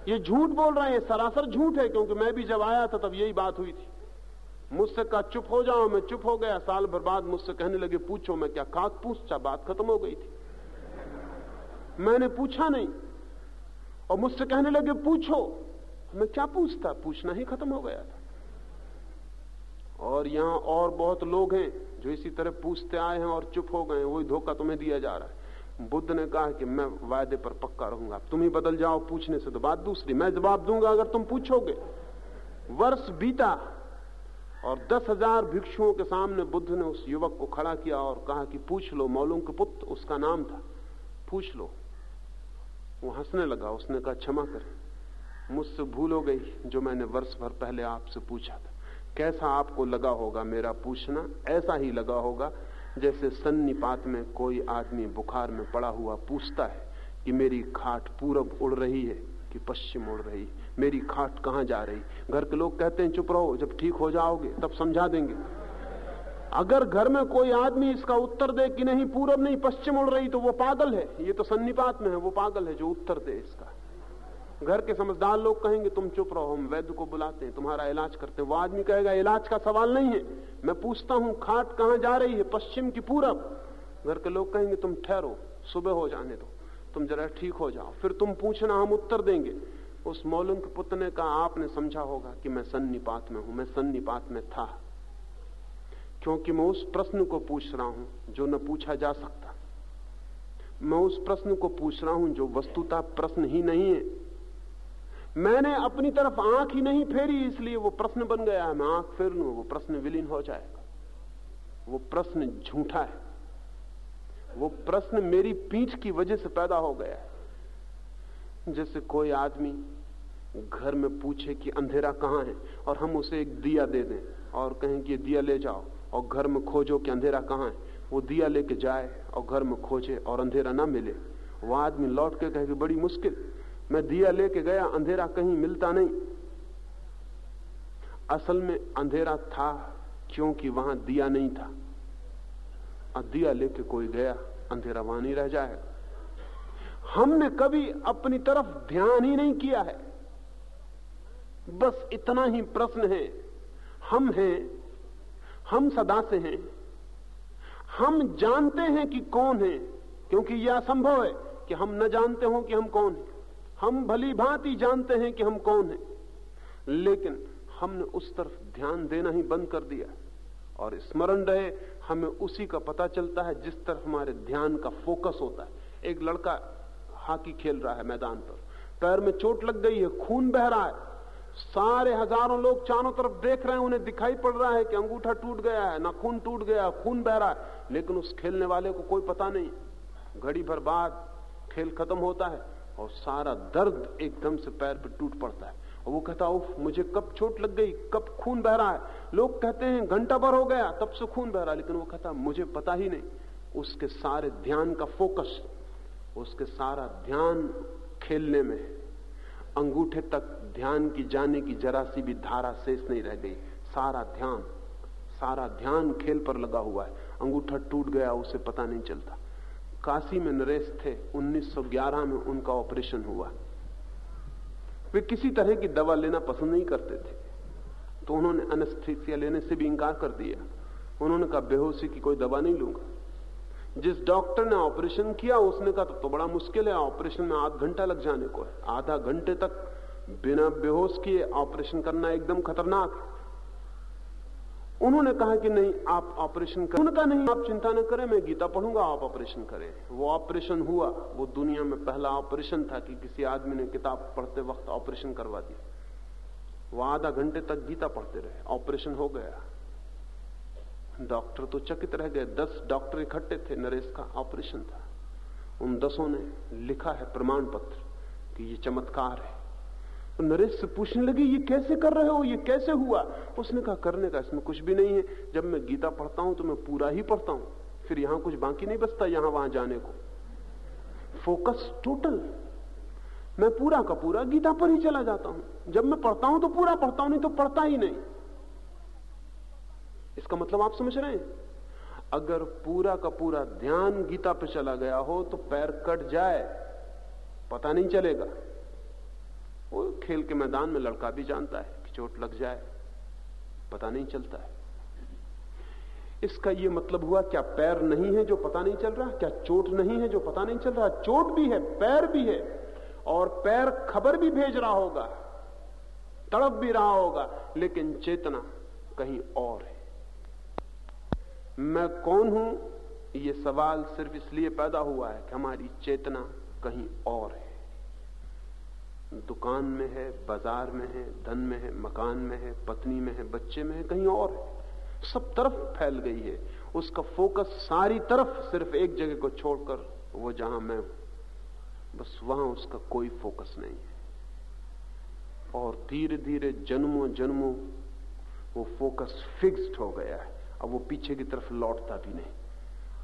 ये झूठ बोल रहे हैं सरासर झूठ है, क्योंकि मैं भी जब आया था तब यही बात हुई थी। मुझसे कहा, चुप हो जाओ, मैं चुप हो गया। साल भर बाद मुझसे कहने लगे, पूछो, मैं क्या काक पूछता बात खत्म हो गई थी? मैंने पूछा नहीं। और मुझसे कहने लगे, पूछो, मैं क्या पूछता? पूछना ही खत्म हो गया था। और यहाँ और बहुत लोग हैं जो इसी तरह पूछते आए हैं और चुप हो गए वही धोखा तुम्हें दिया जा रहा है। बुद्ध ने कहा कि मैं वायदे पर पक्का रहूँगा। तुम ही बदल जाओ, पूछने से तो बात दूसरी। मैं जवाब दूँगा अगर तुम पूछोगे। वर्ष बीता और दस हज़ार भिक्षुओं के सामने बुद्ध ने उस युवक को खड़ा किया और कहा कि पूछ लो, मौलूम के पुत्र, उसका नाम था। पूछ लो। वो हंसने लगा, उसने कहा, क्षमा करें। मुझसे भूल हो गई जो मैंने वर्ष भर पहले आपसे पूछा था। कैसा आपको लगा होगा मेरा पूछना? ऐसा ही लगा होगा जैसे सन्निपात में कोई आदमी बुखार में पड़ा हुआ पूछता है कि मेरी खाट पूरब उड़ रही है कि पश्चिम उड़ रही मेरी खाट कहाँ जा रही? घर के लोग कहते हैं, चुप रहो, जब ठीक हो जाओगे, तब समझा देंगे। अगर घर में कोई आदमी इसका उत्तर दे कि नहीं, पूरब नहीं, पश्चिम उड़ रही तो वो पागल है। ये तो सन्निपात में है, वो पागल है जो उत्तर दे इसका। घर के समझदार लोग कहेंगे, तुम चुप रहो, हम वैद्य को बुलाते हैं, तुम्हारा इलाज करते हैं। वो आदमी कहेगा, इलाज का सवाल नहीं है, मैं पूछता हूँ, खाट कहाँ जा रही है, पश्चिम की पूरब? घर के लोग कहेंगे, तुम ठहरो, सुबह हो जाने दो, तुम जरा ठीक हो जाओ, फिर तुम पूछना, हम उत्तर देंगे। उस मौलूम के पुत्र ने कहा आपने समझा होगा कि मैं सन्निपात में हूँ, मैं सन्निपात में था। क्योंकि मैं उस प्रश्न को पूछ रहा हूँ जो न पूछा जा सकता। मैं उस प्रश्न को पूछ रहा हूँ जो वस्तुता प्रश्न ही नहीं है। मैंने अपनी तरफ़ आँख ही नहीं फेरी, इसलिए वो प्रश्न बन गया है। मैं आँख फेर लू, वो प्रश्न विलीन हो जाएगा। वो प्रश्न झूठा है। वो प्रश्न मेरी पीठ की वजह से पैदा हो गया है। जैसे कोई आदमी घर में पूछे कि अंधेरा कहाँ है, और हम उसे एक दिया दे दें, और कहें कि, दिया ले जाओ, और घर में खोजो कि अंधेरा कहाँ है। वो दिया लेके जाए, और घर में खोजे, और अंधेरा ना मिले। वह आदमी लौट के कहे कि, बड़ी मुश्किल, मैं दिया लेके गया, अंधेरा कहीं मिलता नहीं। असल में अंधेरा था, क्योंकि वहाँ दिया नहीं था। और दिया लेके कोई गया, अंधेरा वहाँ नहीं रह जाएगा। हमने कभी अपनी तरफ़ ध्यान ही नहीं किया है। बस इतना ही प्रश्न है। हम हैं, हम सदा से हैं। हम जानते हैं कि कौन है, क्योंकि यह असंभव है कि हम न जानते हो कि हम कौन हैं। हम भली भांति जानते हैं कि हम कौन हैं। लेकिन हमने उस तरफ़ ध्यान देना ही बंद कर दिया। और स्मरण रहे, हमें उसी का पता चलता है जिस तरफ़ हमारे ध्यान का फोकस होता है। एक लड़का हॉकी खेल रहा है मैदान पर। पैर में चोट लग गई है, खून बह रहा है। सारे हज़ारों लोग चारों तरफ़ देख रहे हैं, उन्हें दिखाई पड़ रहा है कि अंगूठा टूट गया है, ना खून टूट गया, खून बह रहा है। लेकिन उस खेलने वाले को कोई पता नहीं। घड़ी भर बाद खेल खत्म होता है और सारा दर्द एकदम से पैर पर टूट पड़ता है। और वो कहता, उफ, मुझे कब चोट लग गई कब खून बह रहा है। लोग कहते हैं, घंटा भर हो गया, तब से खून बह रहा लेकिन वो कहता, मुझे पता ही नहीं। उसके सारे ध्यान का फोकस, उसके सारा ध्यान खेलने में अंगूठे तक ध्यान की जाने की जरा सी भी धारा शेष नहीं रह गई। सारा ध्यान सारा ध्यान खेल पर लगा हुआ है। अंगूठा टूट गया उसे पता नहीं चलता। काशी में नरेश थे 1911 में उनका ऑपरेशन हुआ। वे किसी तरह की दवा लेना पसंद नहीं करते थे। तो उन्होंने अनस्थीसिया लेने से भी इंकार कर दिया। उन्होंने कहा बेहोशी की कोई दवा नहीं लूँगा। जिस डॉक्टर ने ऑपरेशन किया उसने कहा तो, तो बड़ा मुश्किल है ऑपरेशन में आध घंटा लग जाने को है। आधा घंटे तक बिना बेहोश किए ऑपरेशन करना एकदम खतरनाक। है उन्होंने कहा कि नहीं, आप ऑपरेशन कर, उन्होंने कहा, नहीं, आप चिंता न करें, मैं गीता पढ़ूँगा, आप ऑपरेशन करें। वो ऑपरेशन हुआ, वो दुनिया में पहला ऑपरेशन था कि किसी आदमी ने किताब पढ़ते वक्त ऑपरेशन करवा दिया वो आधा घंटे तक गीता पढ़ते रहे, ऑपरेशन हो गया। डॉक्टर तो चकित रह गए, दस डॉक्टर इकट्ठे थे, नरेश का ऑपरेशन था। उन दसों ने लिखा है प्रमाण पत्र कि ये चमत्कार है। तो नरेश से पूछने लगी, ये कैसे कर रहे हो? ये कैसे हुआ? उसने कहा, करने का इसमें कुछ भी नहीं है। जब मैं गीता पढ़ता हूँ तो मैं पूरा ही पढ़ता हूँ। फिर यहाँ कुछ बाकी नहीं बचता, यहाँ वहाँ जाने को। फोकस टोटल मैं पूरा का पूरा गीता पर ही चला जाता हूँ। जब मैं पढ़ता हूँ तो पूरा पढ़ता हूँ, नहीं तो पढ़ता ही नहीं। इसका मतलब आप समझ रहे हैं? अगर पूरा का पूरा ध्यान गीता पर चला गया हो तो पैर कट जाए, पता नहीं चलेगा। वो खेल के मैदान में लड़का भी जानता है कि चोट लग जाए, पता नहीं चलता है। इसका यह मतलब हुआ, क्या पैर नहीं है जो पता नहीं चल रहा? क्या चोट नहीं है जो पता नहीं चल रहा? चोट भी है, पैर भी है, और पैर खबर भी भेज रहा होगा, तड़प भी रहा होगा, लेकिन चेतना कहीं और है। मैं कौन हूँ? यह सवाल सिर्फ़ इसलिए पैदा हुआ है कि हमारी चेतना कहीं और है। दुकान में है, बाज़ार में है, धन में है, मकान में है, पत्नी में है, बच्चे में है, कहीं और है। सब तरफ़ फैल गई है। उसका फोकस सारी तरफ़ सिर्फ़ एक जगह को छोड़कर वो जहाँ मैं हूँ। बस वहाँ उसका कोई फोकस नहीं है। और धीरे धीरे जन्मों जन्मों वो फोकस फिक्स्ड हो गया है। अब वो पीछे की तरफ़ लौटता भी नहीं।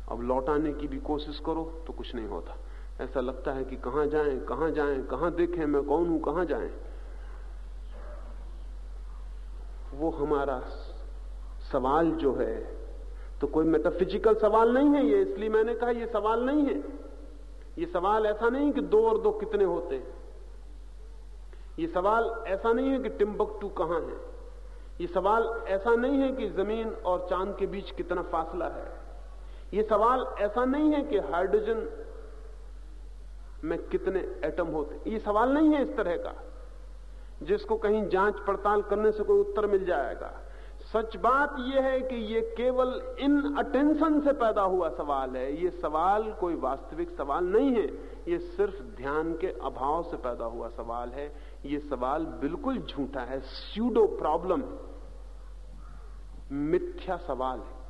अब लौटाने की भी कोशिश करो तो कुछ नहीं होता। ऐसा लगता है कि कहाँ जाएँ कहाँ जाएँ, कहाँ देखें मैं कौन हूँ, कहाँ जाएँ? वो हमारा सवाल जो है तो कोई मेटाफिजिकल सवाल नहीं है ये, इसलिए मैंने कहा ये सवाल नहीं है। ये सवाल ऐसा नहीं कि दो और दो कितने होते हैं। ये सवाल ऐसा नहीं है कि टिम्बकटू कहाँ है। ये सवाल ऐसा नहीं है कि ज़मीन और चाँद के बीच कितना फासला है। ये सवाल ऐसा नहीं है कि हाइड्रोजन में कितने एटम होते ये सवाल नहीं है इस तरह का। जिसको कहीं जाँच पड़ताल करने से कोई उत्तर मिल जाएगा। सच बात यह है कि ये केवल इन अटेंशन से पैदा हुआ सवाल है। ये सवाल कोई वास्तविक सवाल नहीं है। ये सिर्फ़ ध्यान के अभाव से पैदा हुआ सवाल है। ये सवाल बिल्कुल झूठा है। स्यूडो प्रॉब्लम मिथ्या सवाल है।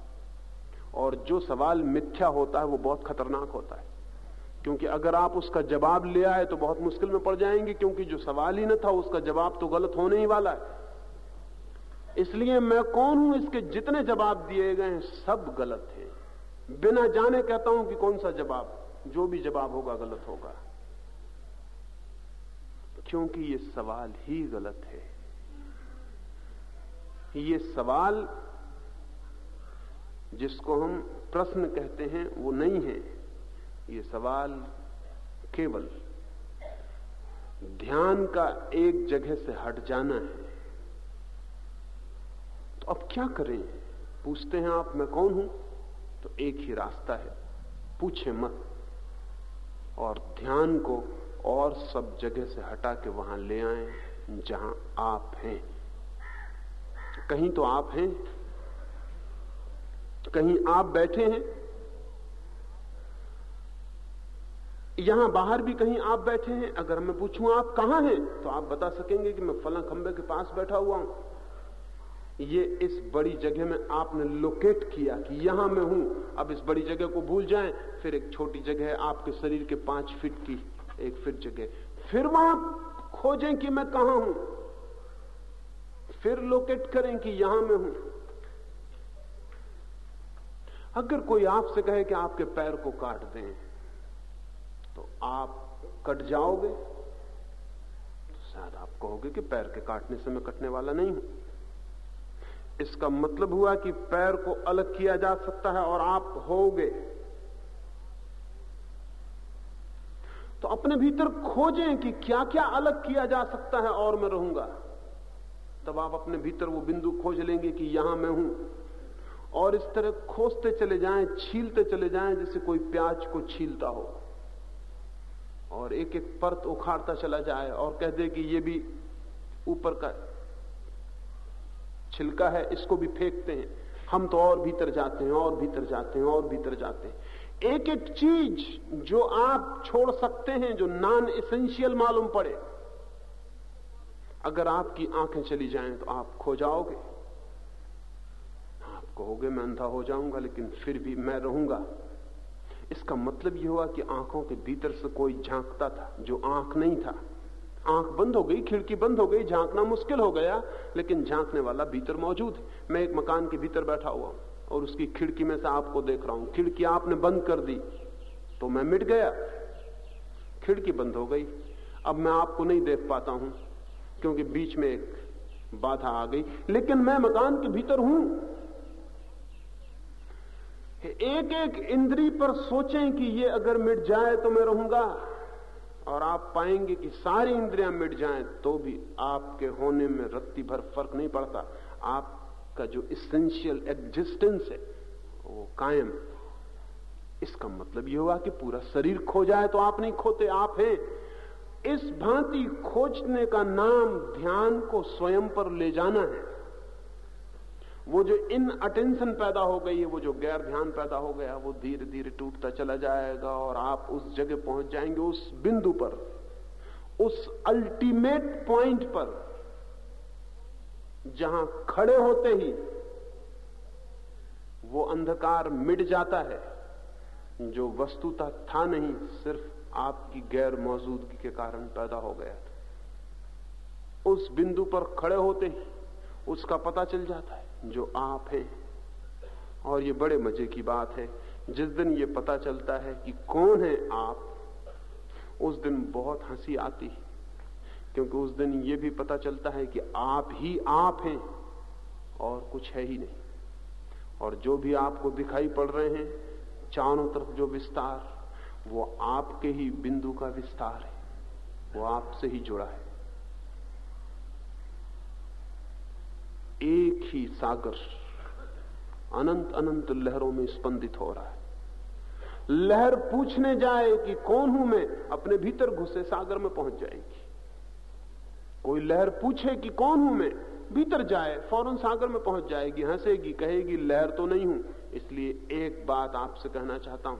और जो सवाल मिथ्या होता है, वो बहुत खतरनाक होता है। क्योंकि अगर आप उसका जवाब ले आए तो बहुत मुश्किल में पड़ जाएँगे, क्योंकि जो सवाल ही न था उसका जवाब तो गलत होने ही वाला है। इसलिए मैं कौन हूँ इसके जितने जवाब दिए गए हैं, सब गलत हैं। बिना जाने कहता हूँ कि कौन सा जवाब, जो भी जवाब होगा गलत होगा। क्योंकि ये सवाल ही गलत है। ये सवाल जिसको हम प्रश्न कहते हैं, वो नहीं है। ये सवाल केवल ध्यान का एक जगह से हट जाना है। तो अब क्या करें? पूछते हैं आप, मैं कौन हूँ? तो एक ही रास्ता है, पूछे मत। और ध्यान को और सब जगह से हटा के वहाँ ले आए, जहाँ आप हैं। कहीं तो आप हैं, कहीं आप बैठे हैं यहाँ बाहर भी कहीं आप बैठे हैं, अगर मैं पूछूँ आप कहाँ हैं तो आप बता सकेंगे कि मैं फला खंबे के पास बैठा हुआ हूँ। ये इस बड़ी जगह में आपने लोकेट किया कि यहाँ मैं हूँ। अब इस बड़ी जगह को भूल जाएँ, फिर एक छोटी जगह है आपके शरीर के पाँच फीट की, एक फिर जगह। फिर वहाँ खोजें कि मैं कहाँ हूँ। फिर लोकेट करें कि यहाँ मैं हूँ। अगर कोई आपसे कहे कि आपके पैर को काट दें तो आप कट जाओगे? तो शायद आप कहोगे कि पैर के काटने से मैं कटने वाला नहीं हूँ। इसका मतलब हुआ कि पैर को अलग किया जा सकता है और आप होगे। तो अपने भीतर खोजें कि क्या क्या अलग किया जा सकता है और मैं रहूँगा। तब आप अपने भीतर वो बिंदु खोज लेंगे कि यहाँ मैं हूँ। और इस तरह खोजते चले जाएँ, छीलते चले जाएँ, जैसे कोई प्याज को छीलता हो। और एक एक परत उखाड़ता चला जाए और कह दे कि ये भी ऊपर का छिलका है, इसको भी फेंकते हैं। हम तो और भीतर जाते हैं, और भीतर जाते हैं, और भीतर जाते हैं। एक एक चीज़ जो आप छोड़ सकते हैं, जो नॉन इसेंशियल मालूम पड़े, अगर आपकी आँखें चली जाएँ तो आप खो जाओगे। आप कहोगे, मैं अंधा हो जाऊँगा, लेकिन फिर भी मैं रहूँगा। इसका मतलब यह हुआ कि आँखों के भीतर से कोई झांकता था, जो आँख नहीं था। आँख बंद हो गई, खिड़की बंद हो गई, झांकना मुश्किल हो गया, लेकिन झांकने वाला भीतर मौजूद है। मैं एक मकान के भीतर बैठा हुआ हूँ और उसकी खिड़की में से आपको देख रहा हूँ। खिड़की आपने बंद कर दी तो मैं मिट गया। खिड़की बंद हो गई। अब मैं आपको नहीं देख पाता हूँ, क्योंकि बीच में एक बाधा आ गई। लेकिन मैं मकान के भीतर हूँ। एक एक इंद्री पर सोचें कि ये अगर मिट जाए तो मैं रहूँगा, और आप पाएँगे कि सारी इंद्रियाँ मिट जाएँ तो भी आपके होने में रत्ती भर फ़र्क नहीं पड़ता। आपका जो इसेंशियल एग्जिस्टेंस है, वो कायम इसका मतलब यह हुआ कि पूरा शरीर खो जाए तो आप नहीं खोते, आप हैं। इस भांति खोजने का नाम ध्यान को स्वयं पर ले जाना है। वो जो इन अटेंशन पैदा हो गई है, वो जो गैर ध्यान पैदा हो गया, वो धीरे धीरे टूटता चला जाएगा और आप उस जगह पहुँच जाएँगे, उस बिंदु पर, उस अल्टीमेट पॉइंट पर, जहाँ खड़े होते ही वो अंधकार मिट जाता है, जो वस्तुता था नहीं, सिर्फ़ आपकी गैर मौजूदगी के कारण पैदा हो गया था। उस बिंदु पर खड़े होते ही उसका पता चल जाता है। जो आप हैं। और ये बड़े मज़े की बात है। जिस दिन ये पता चलता है कि कौन है आप, उस दिन बहुत हँसी आती है। क्योंकि उस दिन ये भी पता चलता है कि आप ही आप हैं और कुछ है ही नहीं। और जो भी आपको दिखाई पड़ रहे हैं, चारों तरफ़ जो विस्तार, वो आपके ही बिंदु का विस्तार है। वो आपसे ही जुड़ा है। एक ही सागर अनंत अनंत लहरों में स्पंदित हो रहा है। लहर पूछने जाए कि कौन हूँ मैं, अपने भीतर घुसे सागर में पहुँच जाएगी। कोई लहर पूछे कि कौन हूँ मैं, भीतर जाए, फ़ौरन सागर में पहुँच जाएगी, हंसेगी, कहेगी, लहर तो नहीं हूँ। इसलिए एक बात आपसे कहना चाहता हूँ,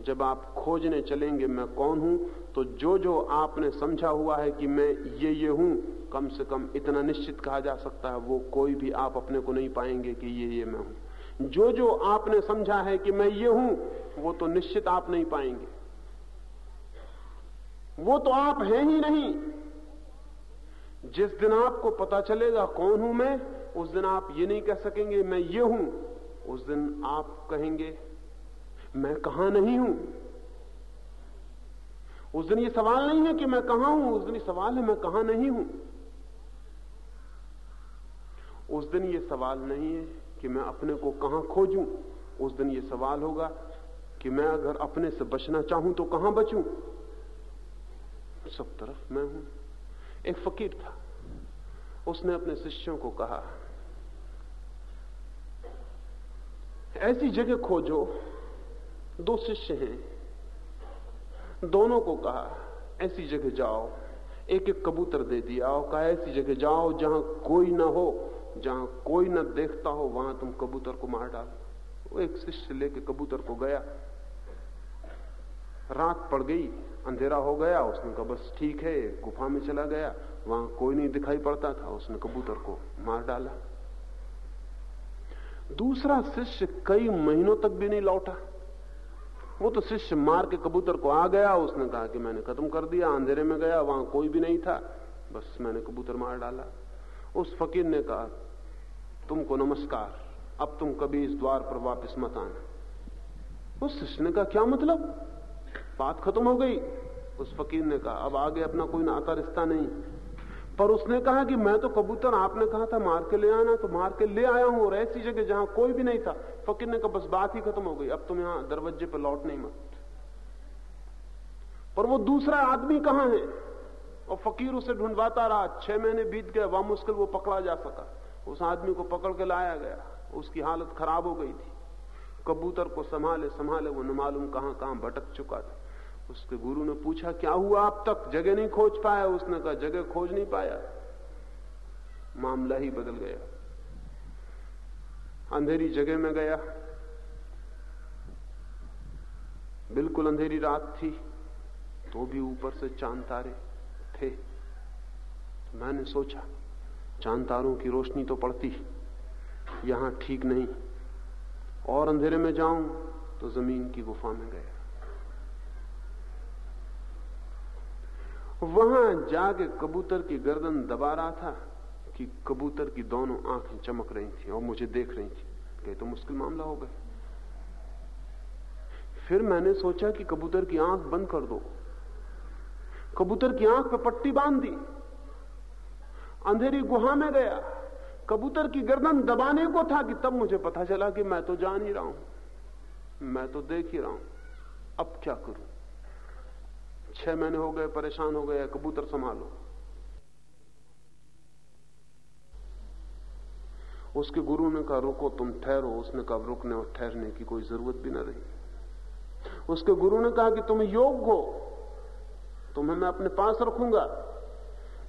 जब आप खोजने चलेंगे मैं कौन हूँ तो जो जो आपने समझा हुआ है कि मैं ये ये हूँ कम से कम इतना निश्चित कहा जा सकता है, वो कोई भी आप अपने को नहीं पाएँगे कि ये ये मैं हूँ। जो जो आपने समझा है कि मैं ये हूँ, वो तो निश्चित आप नहीं पाएँगे। वो तो आप हैं ही नहीं। जिस दिन आपको पता चलेगा कौन हूँ मैं, उस दिन आप ये नहीं कह सकेंगे, मैं ये हूँ। उस दिन आप कहेंगे, मैं कहा नहीं हूँ? उस दिन ये सवाल नहीं है कि मैं कहा हूँ, उस दिन सवाल है, मैं कहा नहीं हूँ? उस दिन ये सवाल नहीं है कि मैं अपने को कहाँ खोजूं। उस दिन ये सवाल होगा कि मैं अगर अपने से बचना चाहूँ तो कहाँ बचूं? सब तरफ़ मैं हूँ। एक फकीर था। उसने अपने शिष्यों को कहा, ऐसी जगह खोजो, दो शिष्य हैं। दोनों को कहा, ऐसी जगह जाओ, एक एक कबूतर दे दिया, और कहा, ऐसी जगह जाओ जहाँ कोई ना हो। जहाँ कोई ना देखता हो, वहाँ तुम कबूतर को मार डालो। वो एक शिष्य लेके कबूतर को गया। रात पड़ गई, अंधेरा हो गया, उसने कहा, बस ठीक है, गुफा में चला गया। वहाँ कोई नहीं दिखाई पड़ता था, उसने कबूतर को मार डाला। दूसरा शिष्य कई महीनों तक भी नहीं लौटा। वो तो शिष्य मार के कबूतर को आ गया, उसने कहा कि मैंने खत्म कर दिया, अंधेरे में गया, वहाँ कोई भी नहीं था। बस मैंने कबूतर मार डाला। उस फकीर ने कहा तुमको नमस्कार, अब तुम कभी इस द्वार पर वापस मत आना। उस शिष्य ने कहा क्या मतलब? बात खत्म हो गई। उस फकीर ने कहा, अब आगे अपना कोई नाता रिश्ता नहीं। पर उसने कहा कि मैं तो कबूतर, आपने कहा था मार के ले आना तो मार के ले आया हूँ और ऐसी जगह जहाँ कोई भी नहीं था। फकीर ने कहा, बस बात ही खत्म हो गई, अब तुम यहाँ दरवाजे पर लौट नहीं मत। पर वो दूसरा आदमी कहाँ है? और फकीर उसे ढूंढवाता रहा, छह महीने बीत गए वह मुश्किल वो पकड़ा जा सका। उस आदमी को पकड़ के लाया गया। उसकी हालत खराब हो गई थी। कबूतर को संभाले संभाले, वो न मालूम कहाँ कहाँ भटक चुका था। उसके गुरु ने पूछा, क्या हुआ अब तक? जगह नहीं खोज पाया? उसने कहा, जगह खोज नहीं पाया। मामला ही बदल गया। अंधेरी जगह में गया। बिल्कुल अंधेरी रात थी तो भी ऊपर से चाँद तारे थे। तो मैंने सोचा चाँद तारों की रोशनी तो पड़ती यहाँ ठीक नहीं। और अंधेरे में जाऊँ तो ज़मीन की गुफा में गया। वहाँ जाके कबूतर की गर्दन दबा रहा था कि कबूतर की दोनों आँखें चमक रही थी और मुझे देख रही थी। कहे तो मुश्किल मामला हो गया। फिर मैंने सोचा कि कबूतर की आँख बंद कर दो। कबूतर की आँख पर पट्टी बाँध दी। अंधेरी गुहा में गया। कबूतर की गर्दन दबाने को था कि तब मुझे पता चला कि मैं तो जान ही रहा हूँ। मैं तो देख ही रहा हूँ। अब क्या करूँ? छह महीने हो गए, परेशान हो गए, कबूतर संभालो। उसके गुरु ने कहा, रुको, तुम ठहरो। उसने कहा, रुकने और ठहरने की कोई ज़रूरत भी ना रही। उसके गुरु ने कहा कि तुम योग हो। तुम्हें मैं अपने पास रखूँगा।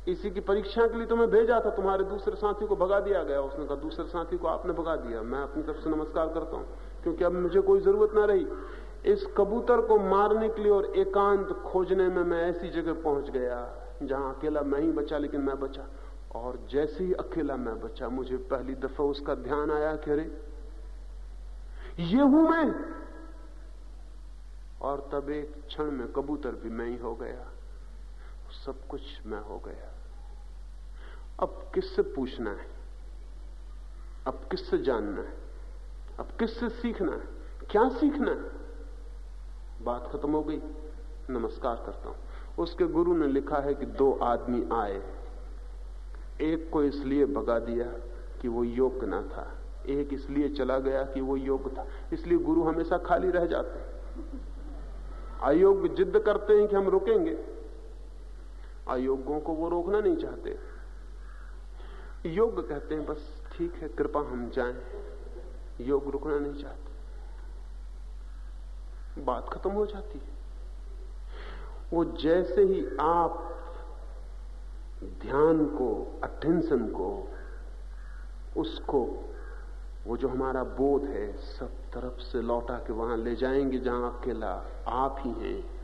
इसी की परीक्षा के लिए तो मैं भेजा था, तुम्हारे दूसरे साथी को भगा दिया गया। उसने कहा, दूसरे साथी को आपने भगा दिया। मैं अपनी तरफ़ से नमस्कार करता हूँ, क्योंकि अब मुझे कोई ज़रूरत ना रही। इस कबूतर को मारने के लिए और एकांत खोजने में मैं ऐसी जगह पहुँच गया, जहाँ अकेला मैं ही बचा, लेकिन मैं बचा। और जैसे ही अकेला मैं बचा, मुझे पहली दफ़ा उसका ध्यान आया कि अरे, ये हूँ मैं। और तब एक क्षण में कबूतर भी मैं ही हो गया। सब कुछ मैं हो गया। अब किससे पूछना है? अब किससे जानना है? अब किससे सीखना है? क्या सीखना है? बात खत्म हो गई। नमस्कार करता हूँ। उसके गुरु ने लिखा है कि दो आदमी आए। एक को इसलिए भगा दिया कि वो योग्य ना था। एक इसलिए चला गया कि वो योग्य था। इसलिए गुरु हमेशा खाली रह जाते हैं। अयोग्य जिद करते हैं कि हम रुकेंगे। अयोग्यों को वो रोकना नहीं चाहते। योग कहते हैं, बस ठीक है, कृपा हम जाएँ। योग रुकना नहीं चाहते। बात खत्म हो जाती है। वो जैसे ही आप ध्यान को अटेंशन को, उसको, वो जो हमारा बोध है, सब तरफ़ से लौटा के वहाँ ले जाएँगे जहाँ अकेला आप ही हैं।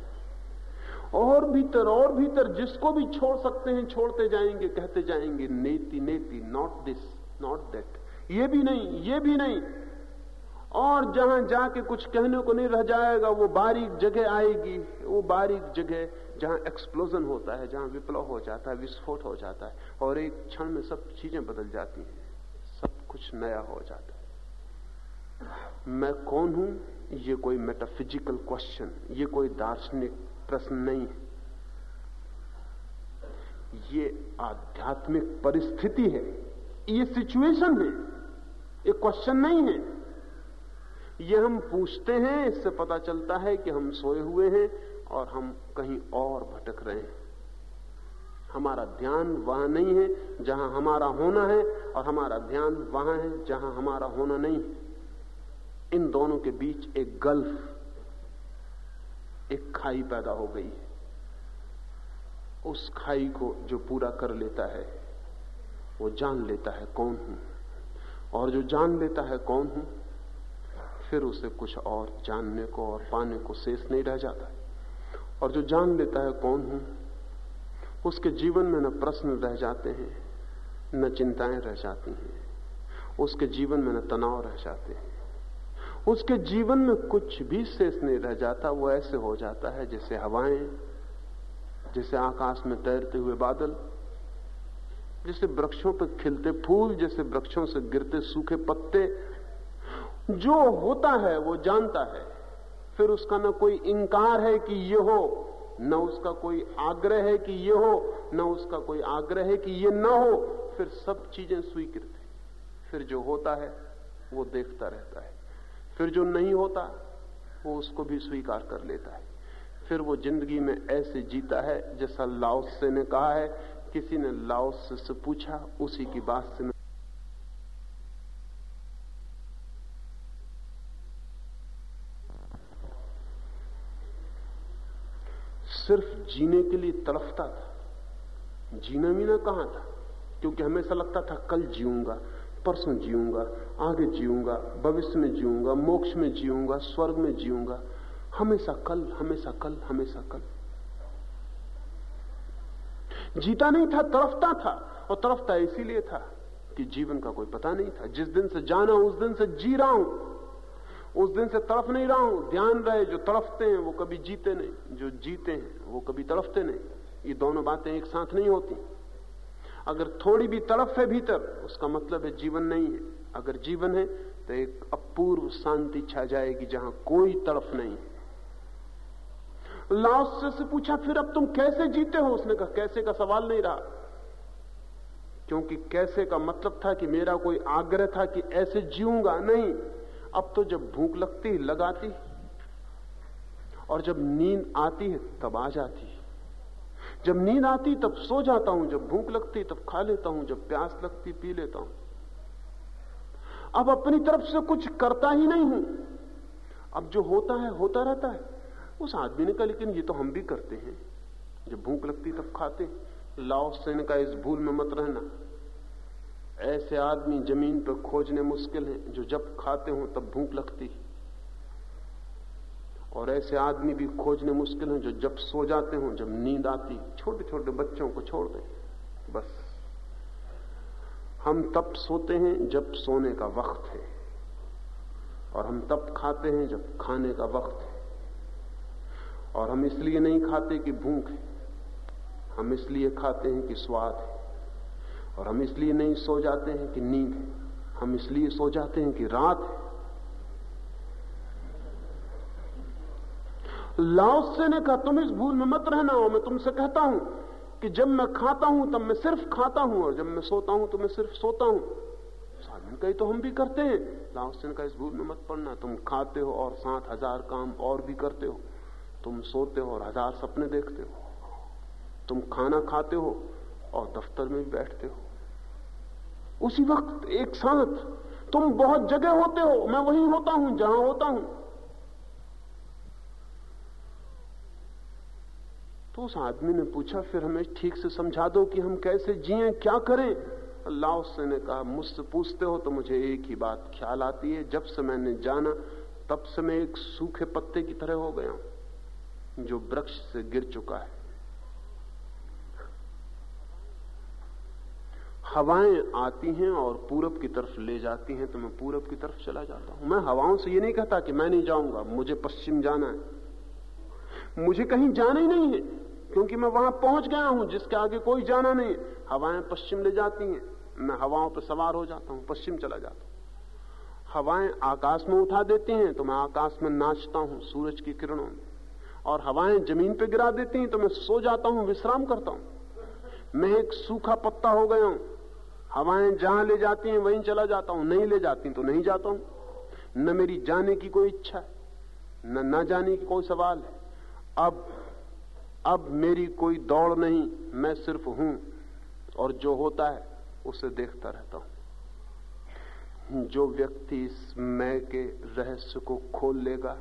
और भीतर और भीतर जिसको भी छोड़ सकते हैं, छोड़ते जाएँगे, कहते जाएँगे, नेति नेति नॉट दिस नॉट दैट ये भी नहीं, ये भी नहीं। और जहाँ जाके कुछ कहने को नहीं रह जाएगा, वो बारीक जगह आएगी। वो बारीक जगह जहाँ एक्सप्लोजन होता है, जहाँ विप्लव हो जाता है, विस्फोट हो जाता है, और एक क्षण में सब चीज़ें बदल जाती हैं। सब कुछ नया हो जाता है। मैं कौन हूँ? ये कोई मेटाफिजिकल क्वेश्चन ये कोई दार्शनिक प्रश्न नहीं है। ये आध्यात्मिक परिस्थिति है। ये सिचुएशन है। ये क्वेश्चन नहीं है। ये हम पूछते हैं, इससे पता चलता है कि हम सोए हुए हैं और हम कहीं और भटक रहे हैं। हमारा ध्यान वहाँ नहीं है जहाँ हमारा होना है और हमारा ध्यान वहाँ है जहाँ हमारा होना नहीं। है इन दोनों के बीच एक गल्फ एक खाई पैदा हो गई है। उस खाई को जो पूरा कर लेता है, वो जान लेता है कौन हूँ। और जो जान लेता है कौन हूँ, फिर उसे कुछ और जानने को और पाने को शेष नहीं रह जाता। और जो जान लेता है कौन हूँ, उसके जीवन में न प्रश्न रह जाते हैं, न चिंताएँ रह जाती हैं। उसके जीवन में न तनाव रह जाते हैं। उसके जीवन में कुछ भी शेष नहीं रह जाता, वो ऐसे हो जाता है जैसे हवाएँ, जैसे आकाश में तैरते हुए बादल, जैसे वृक्षों पर खिलते फूल, जैसे वृक्षों से गिरते सूखे पत्ते। जो होता है, वो जानता है। फिर उसका ना कोई इंकार है कि ये हो, न उसका कोई आग्रह है कि ये हो, न उसका कोई आग्रह है कि ये न हो, फिर सब चीज़ें स्वीकृत फिर जो होता है, वो देखता रहता है। फिर जो नहीं होता, वो उसको भी स्वीकार कर लेता है। फिर वो ज़िंदगी में ऐसे जीता है, जैसा लाओसे ने कहा है, किसी ने लाओस से पूछा, उसी की बात से सिर्फ़ जीने के लिए तड़फता था। जीना मीना कहाँ था? क्योंकि हमेशा लगता था, कल जीऊँगा। परसों जीऊँगा, आगे जीऊँगा, भविष्य में जीऊँगा, मोक्ष में जीऊँगा, स्वर्ग में जीऊँगा। हमेशा कल हमेशा कल हमेशा कल। जीता नहीं था, तड़फता था, और तड़फता इसीलिए था कि जीवन का कोई पता नहीं था। जिस दिन से जाना, उस दिन से जी रहा हूँ। उस दिन से तड़फ नहीं रहा हूँ। ध्यान रहे, जो तड़फते हैं, वो कभी जीते नहीं। जो जीते हैं, वो कभी तड़फते नहीं। ये दोनों बातें एक साथ नहीं होती। अगर थोड़ी भी तड़फ है भीतर, उसका मतलब है जीवन नहीं है। अगर जीवन है तो एक अपूर्व शांति छा जाएगी जहाँ कोई तड़फ नहीं है। लाओस से पूछा, फिर अब तुम कैसे जीते हो? उसने कहा, कैसे का सवाल नहीं रहा। क्योंकि कैसे का मतलब था कि मेरा कोई आग्रह था कि ऐसे जीऊँगा नहीं। अब तो जब भूख लगती, लगाती, और जब नींद आती है, तब आ जाती है। जब नींद आती, तब सो जाता हूँ, जब भूख लगती, तब खा लेता हूँ, जब प्यास लगती, पी लेता हूँ। अब अपनी तरफ़ से कुछ करता ही नहीं हूँ। अब जो होता है, होता रहता है। उस आदमी ने कहा, लेकिन ये तो हम भी करते हैं। जब भूख लगती, तब खाते लाओ सेन का इस भूल में मत रहना। ऐसे आदमी ज़मीन पर खोजने मुश्किल है। जो जब खाते हो, तब भूख लगती और ऐसे आदमी भी खोजने मुश्किल हैं जो जब सो जाते हों, जब नींद आती छोटे छोटे बच्चों को छोड़ दें। बस। हम तब सोते हैं जब सोने का वक्त है। और हम तब खाते हैं जब खाने का वक्त है। और हम इसलिए नहीं खाते कि भूख है। हम इसलिए खाते हैं कि स्वाद है। और हम इसलिए नहीं सो जाते हैं कि नींद है। हम इसलिए सो जाते हैं कि रात है। लाओसे ने कहा तुम इस भूल में मत रहना हो मैं तुमसे कहता हूँ कि जब मैं खाता हूँ, तब मैं सिर्फ़ खाता हूँ, और जब मैं सोता हूँ तो मैं सिर्फ़ सोता हूँ। साधन कही तो हम भी करते हैं। लाओसे ने कहा इस भूल में मत पड़ना। तुम खाते हो और सात हज़ार काम और भी करते हो। तुम सोते हो और हज़ार सपने देखते हो। तुम खाना खाते हो और दफ्तर में भी बैठते हो। उसी वक्त एक साथ तुम बहुत जगह होते हो। मैं वहीं होता हूँ, जहाँ होता हूँ। तो उस आदमी ने पूछा, फिर हमें ठीक से समझा दो कि हम कैसे जिए, क्या करें? अल्लाह उसने ने कहा, मुझसे पूछते हो तो मुझे एक ही बात ख्याल आती है, जब से मैंने जाना, तब से मैं एक सूखे पत्ते की तरह हो गया हूँ, जो वृक्ष से गिर चुका है। हवाएँ आती हैं और पूरब की तरफ़ ले जाती हैं तो मैं पूरब की तरफ़ चला जाता हूँ। मैं हवाओं से ये नहीं कहता कि मैं नहीं जाऊँगा, मुझे पश्चिम जाना है। मुझे कहीं जाना ही नहीं है। क्योंकि मैं वहाँ पहुँच गया हूँ, जिसके आगे कोई जाना नहीं। हवाएँ पश्चिम ले जाती हैं। मैं हवाओं पर सवार हो जाता हूँ, पश्चिम चला जाता हूँ। हवाएँ आकाश में उठा देती हैं तो मैं आकाश में नाचता हूँ, सूरज की किरणों में। और हवाएँ ज़मीन पर गिरा देती हैं तो मैं सो जाता हूँ, विश्राम करता हूँ। मैं एक सूखा पत्ता हो गया हूँ। हवाएँ जहाँ ले जाती हैं, वहीं चला जाता हूँ। नहीं ले जाती तो नहीं जाता हूँ। न मेरी जाने की कोई इच्छा है, न न जाने की कोई सवाल है। अब अब मेरी कोई दौड़ नहीं, मैं सिर्फ़ हूँ। और जो होता है, उसे देखता रहता हूँ। जो व्यक्ति इस मैं के रहस्य को खोल लेगा,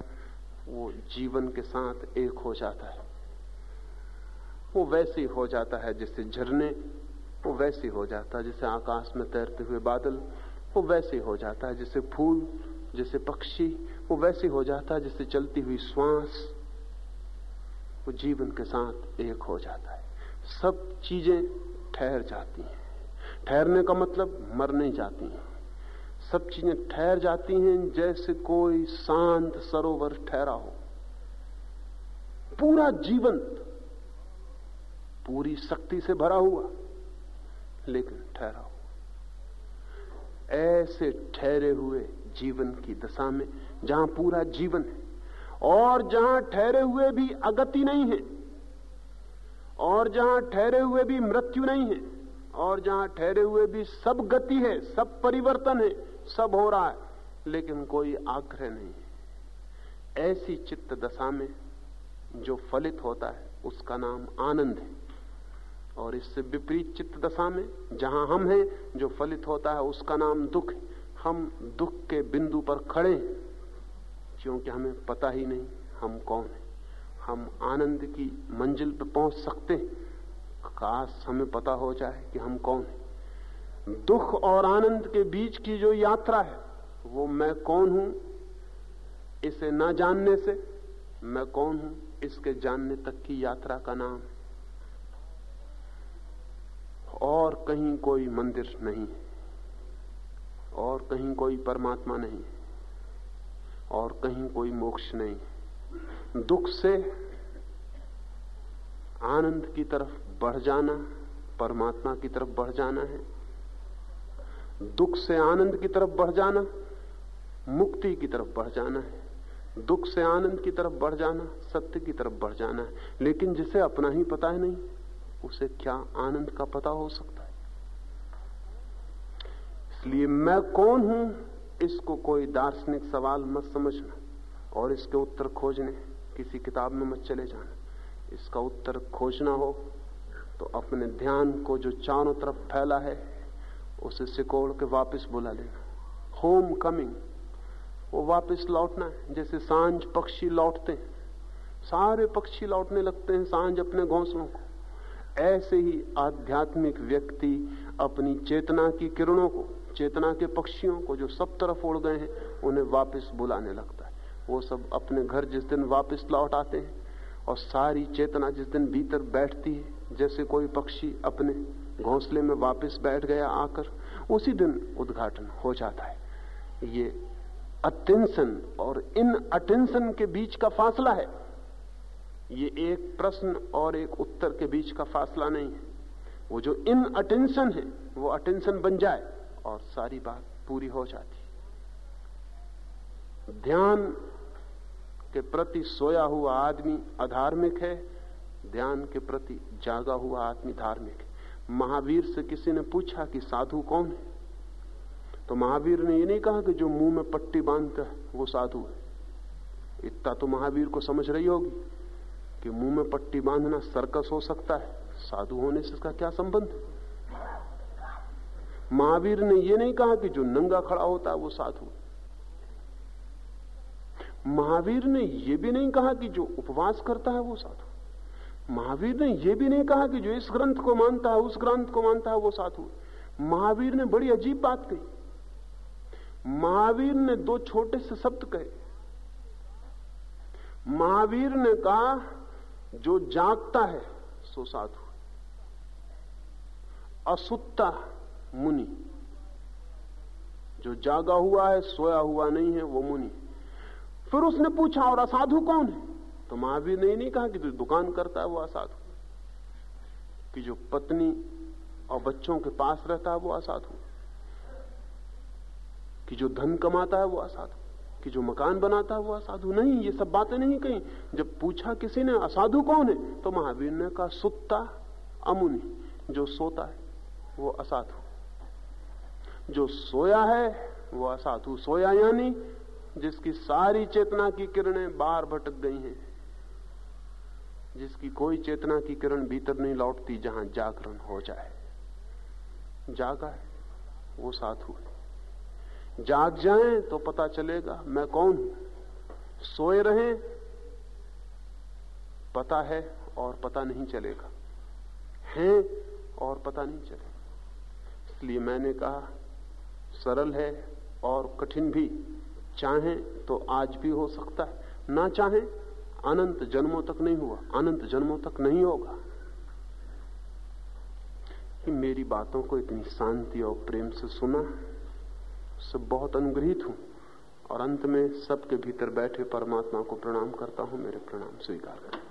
वो जीवन के साथ एक हो जाता है। वो वैसे ही हो जाता है जैसे झरने, वो वैसे हो जाता है जैसे आकाश में तैरते हुए बादल, वो वैसे हो जाता है जैसे फूल, जैसे पक्षी, वो वैसे हो जाता है जैसे चलती हुई श्वास। वो जीवन के साथ एक हो जाता है। सब चीज़ें ठहर जाती हैं। ठहरने का मतलब मर नहीं जाती हैं। सब चीज़ें ठहर जाती हैं जैसे कोई शांत सरोवर ठहरा हो। पूरा जीवन पूरी शक्ति से भरा हुआ, लेकिन ठहरा हुआ। ऐसे ठहरे हुए जीवन की दशा में जहाँ पूरा जीवन है और जहाँ ठहरे हुए भी अगति नहीं है, और जहाँ ठहरे हुए भी मृत्यु नहीं है, और जहाँ ठहरे हुए भी सब गति है, सब परिवर्तन है, सब हो रहा है, लेकिन कोई आग्रह नहीं है। ऐसी चित्त दशा में जो फलित होता है, उसका नाम आनंद है। और इससे विपरीत चित्त दशा में, जहाँ हम हैं, जो फलित होता है, उसका नाम दुख है। हम दुख के बिंदु पर खड़े हैं। क्योंकि हमें पता ही नहीं हम कौन है। हम आनंद की मंजिल पर पहुँच सकते हैं। काश हमें पता हो जाए कि हम कौन है। दुख और आनंद के बीच की जो यात्रा है, वो मैं कौन हूँ? इसे न जानने से मैं कौन हूँ? इसके जानने तक की यात्रा का नाम है। और कहीं कोई मंदिर नहीं है। और कहीं कोई परमात्मा नहीं और कहीं कोई मोक्ष नहीं। दुख से आनंद की तरफ़ बढ़ जाना, परमात्मा की तरफ़ बढ़ जाना है। दुख से आनंद की तरफ़ बढ़ जाना, मुक्ति की तरफ़ बढ़ जाना है। दुख से आनंद की तरफ़ बढ़ जाना, सत्य की तरफ़ बढ़ जाना है। लेकिन जिसे अपना ही पता है नहीं, उसे क्या आनंद का पता हो सकता है? इसलिए मैं कौन हूँ इसको कोई दार्शनिक सवाल मत समझना और इसके उत्तर खोजने, किसी किताब में मत चले जाना। इसका उत्तर खोजना हो तो अपने ध्यान को जो चारों तरफ़ फैला है, उसे सिकोड़ के वापस बुला लेना। होम कमिंग वो वापस लौटना है। जैसे साँझ पक्षी लौटते हैं, सारे पक्षी लौटने लगते हैं साँझ अपने घोंसलों को। ऐसे ही आध्यात्मिक व्यक्ति अपनी चेतना की किरणों को चेतना के पक्षियों को जो सब तरफ़ उड़ गए हैं, उन्हें वापस बुलाने लगता है। वो सब अपने घर जिस दिन वापस लौट आते हैं और सारी चेतना जिस दिन भीतर बैठती है, जैसे कोई पक्षी अपने घोंसले में वापस बैठ गया आकर, उसी दिन उद्घाटन हो जाता है। ये अटेंशन और इन अटेंशन के बीच का फासला है। ये एक प्रश्न और एक उत्तर के बीच का फासला नहीं है। वो जो इन अटेंशन है, वो अटेंशन बन जाए। और सारी बात पूरी हो जाती। ध्यान के प्रति सोया हुआ आदमी अधार्मिक है, ध्यान के प्रति जागा हुआ आदमी धार्मिक है। महावीर से किसी ने पूछा कि साधु कौन है? तो महावीर ने ये नहीं कहा कि जो मुँह में पट्टी बांधता है, वो साधु है। इतना तो महावीर को समझ रही होगी कि मुँह में पट्टी बांधना सर्कस हो सकता है। साधु होने से इसका क्या संबंध महावीर ने यह नहीं कहा कि जो नंगा खड़ा होता है वो साधु महावीर ने यह भी नहीं कहा कि जो उपवास करता है वो साधु महावीर ने यह भी नहीं कहा कि जो इस ग्रंथ को मानता है, उस ग्रंथ को मानता है वो साधु महावीर ने बड़ी अजीब बात कही। महावीर ने दो छोटे से शब्द कहे। महावीर ने कहा, जो जागता है, सो साधु असुत्ता मुनि। जो जागा हुआ है, सोया हुआ नहीं है, वो मुनि। फिर उसने पूछा, और असाधु कौन है? तो महावीर ने नहीं कहा कि जो दुकान करता है वो असाधु। कि जो पत्नी और बच्चों के पास रहता है वो असाधु। कि जो धन कमाता है वो असाधु। कि जो मकान बनाता है वो असाधु। नहीं, ये सब बातें नहीं कही। जब पूछा किसी ने, असाधु कौन है? तो महावीर ने कहा, सुत्ता अमुनि, जो सोता है, वो असाधु। जो सोया है, वो असाधु सोया यानी, जिसकी सारी चेतना की किरणें बाहर भटक गई हैं। जिसकी कोई चेतना की किरण भीतर नहीं लौटती जहाँ जागरण हो जाए। जागा है, वो साधु जाग जाए तो पता चलेगा, मैं कौन हूँ? सोए रहे, पता है और पता नहीं चलेगा। है और पता नहीं चलेगा। इसलिए मैंने कहा सरल है और कठिन भी। चाहें तो आज भी हो सकता है। ना चाहे, अनंत जन्मों तक नहीं हुआ। अनंत जन्मों तक नहीं होगा। कि मेरी बातों को इतनी शांति और प्रेम से सुना। उससे बहुत अनुग्रहित हूँ। और अंत में सबके भीतर बैठे परमात्मा को प्रणाम करता हूँ। मेरे प्रणाम स्वीकार करें।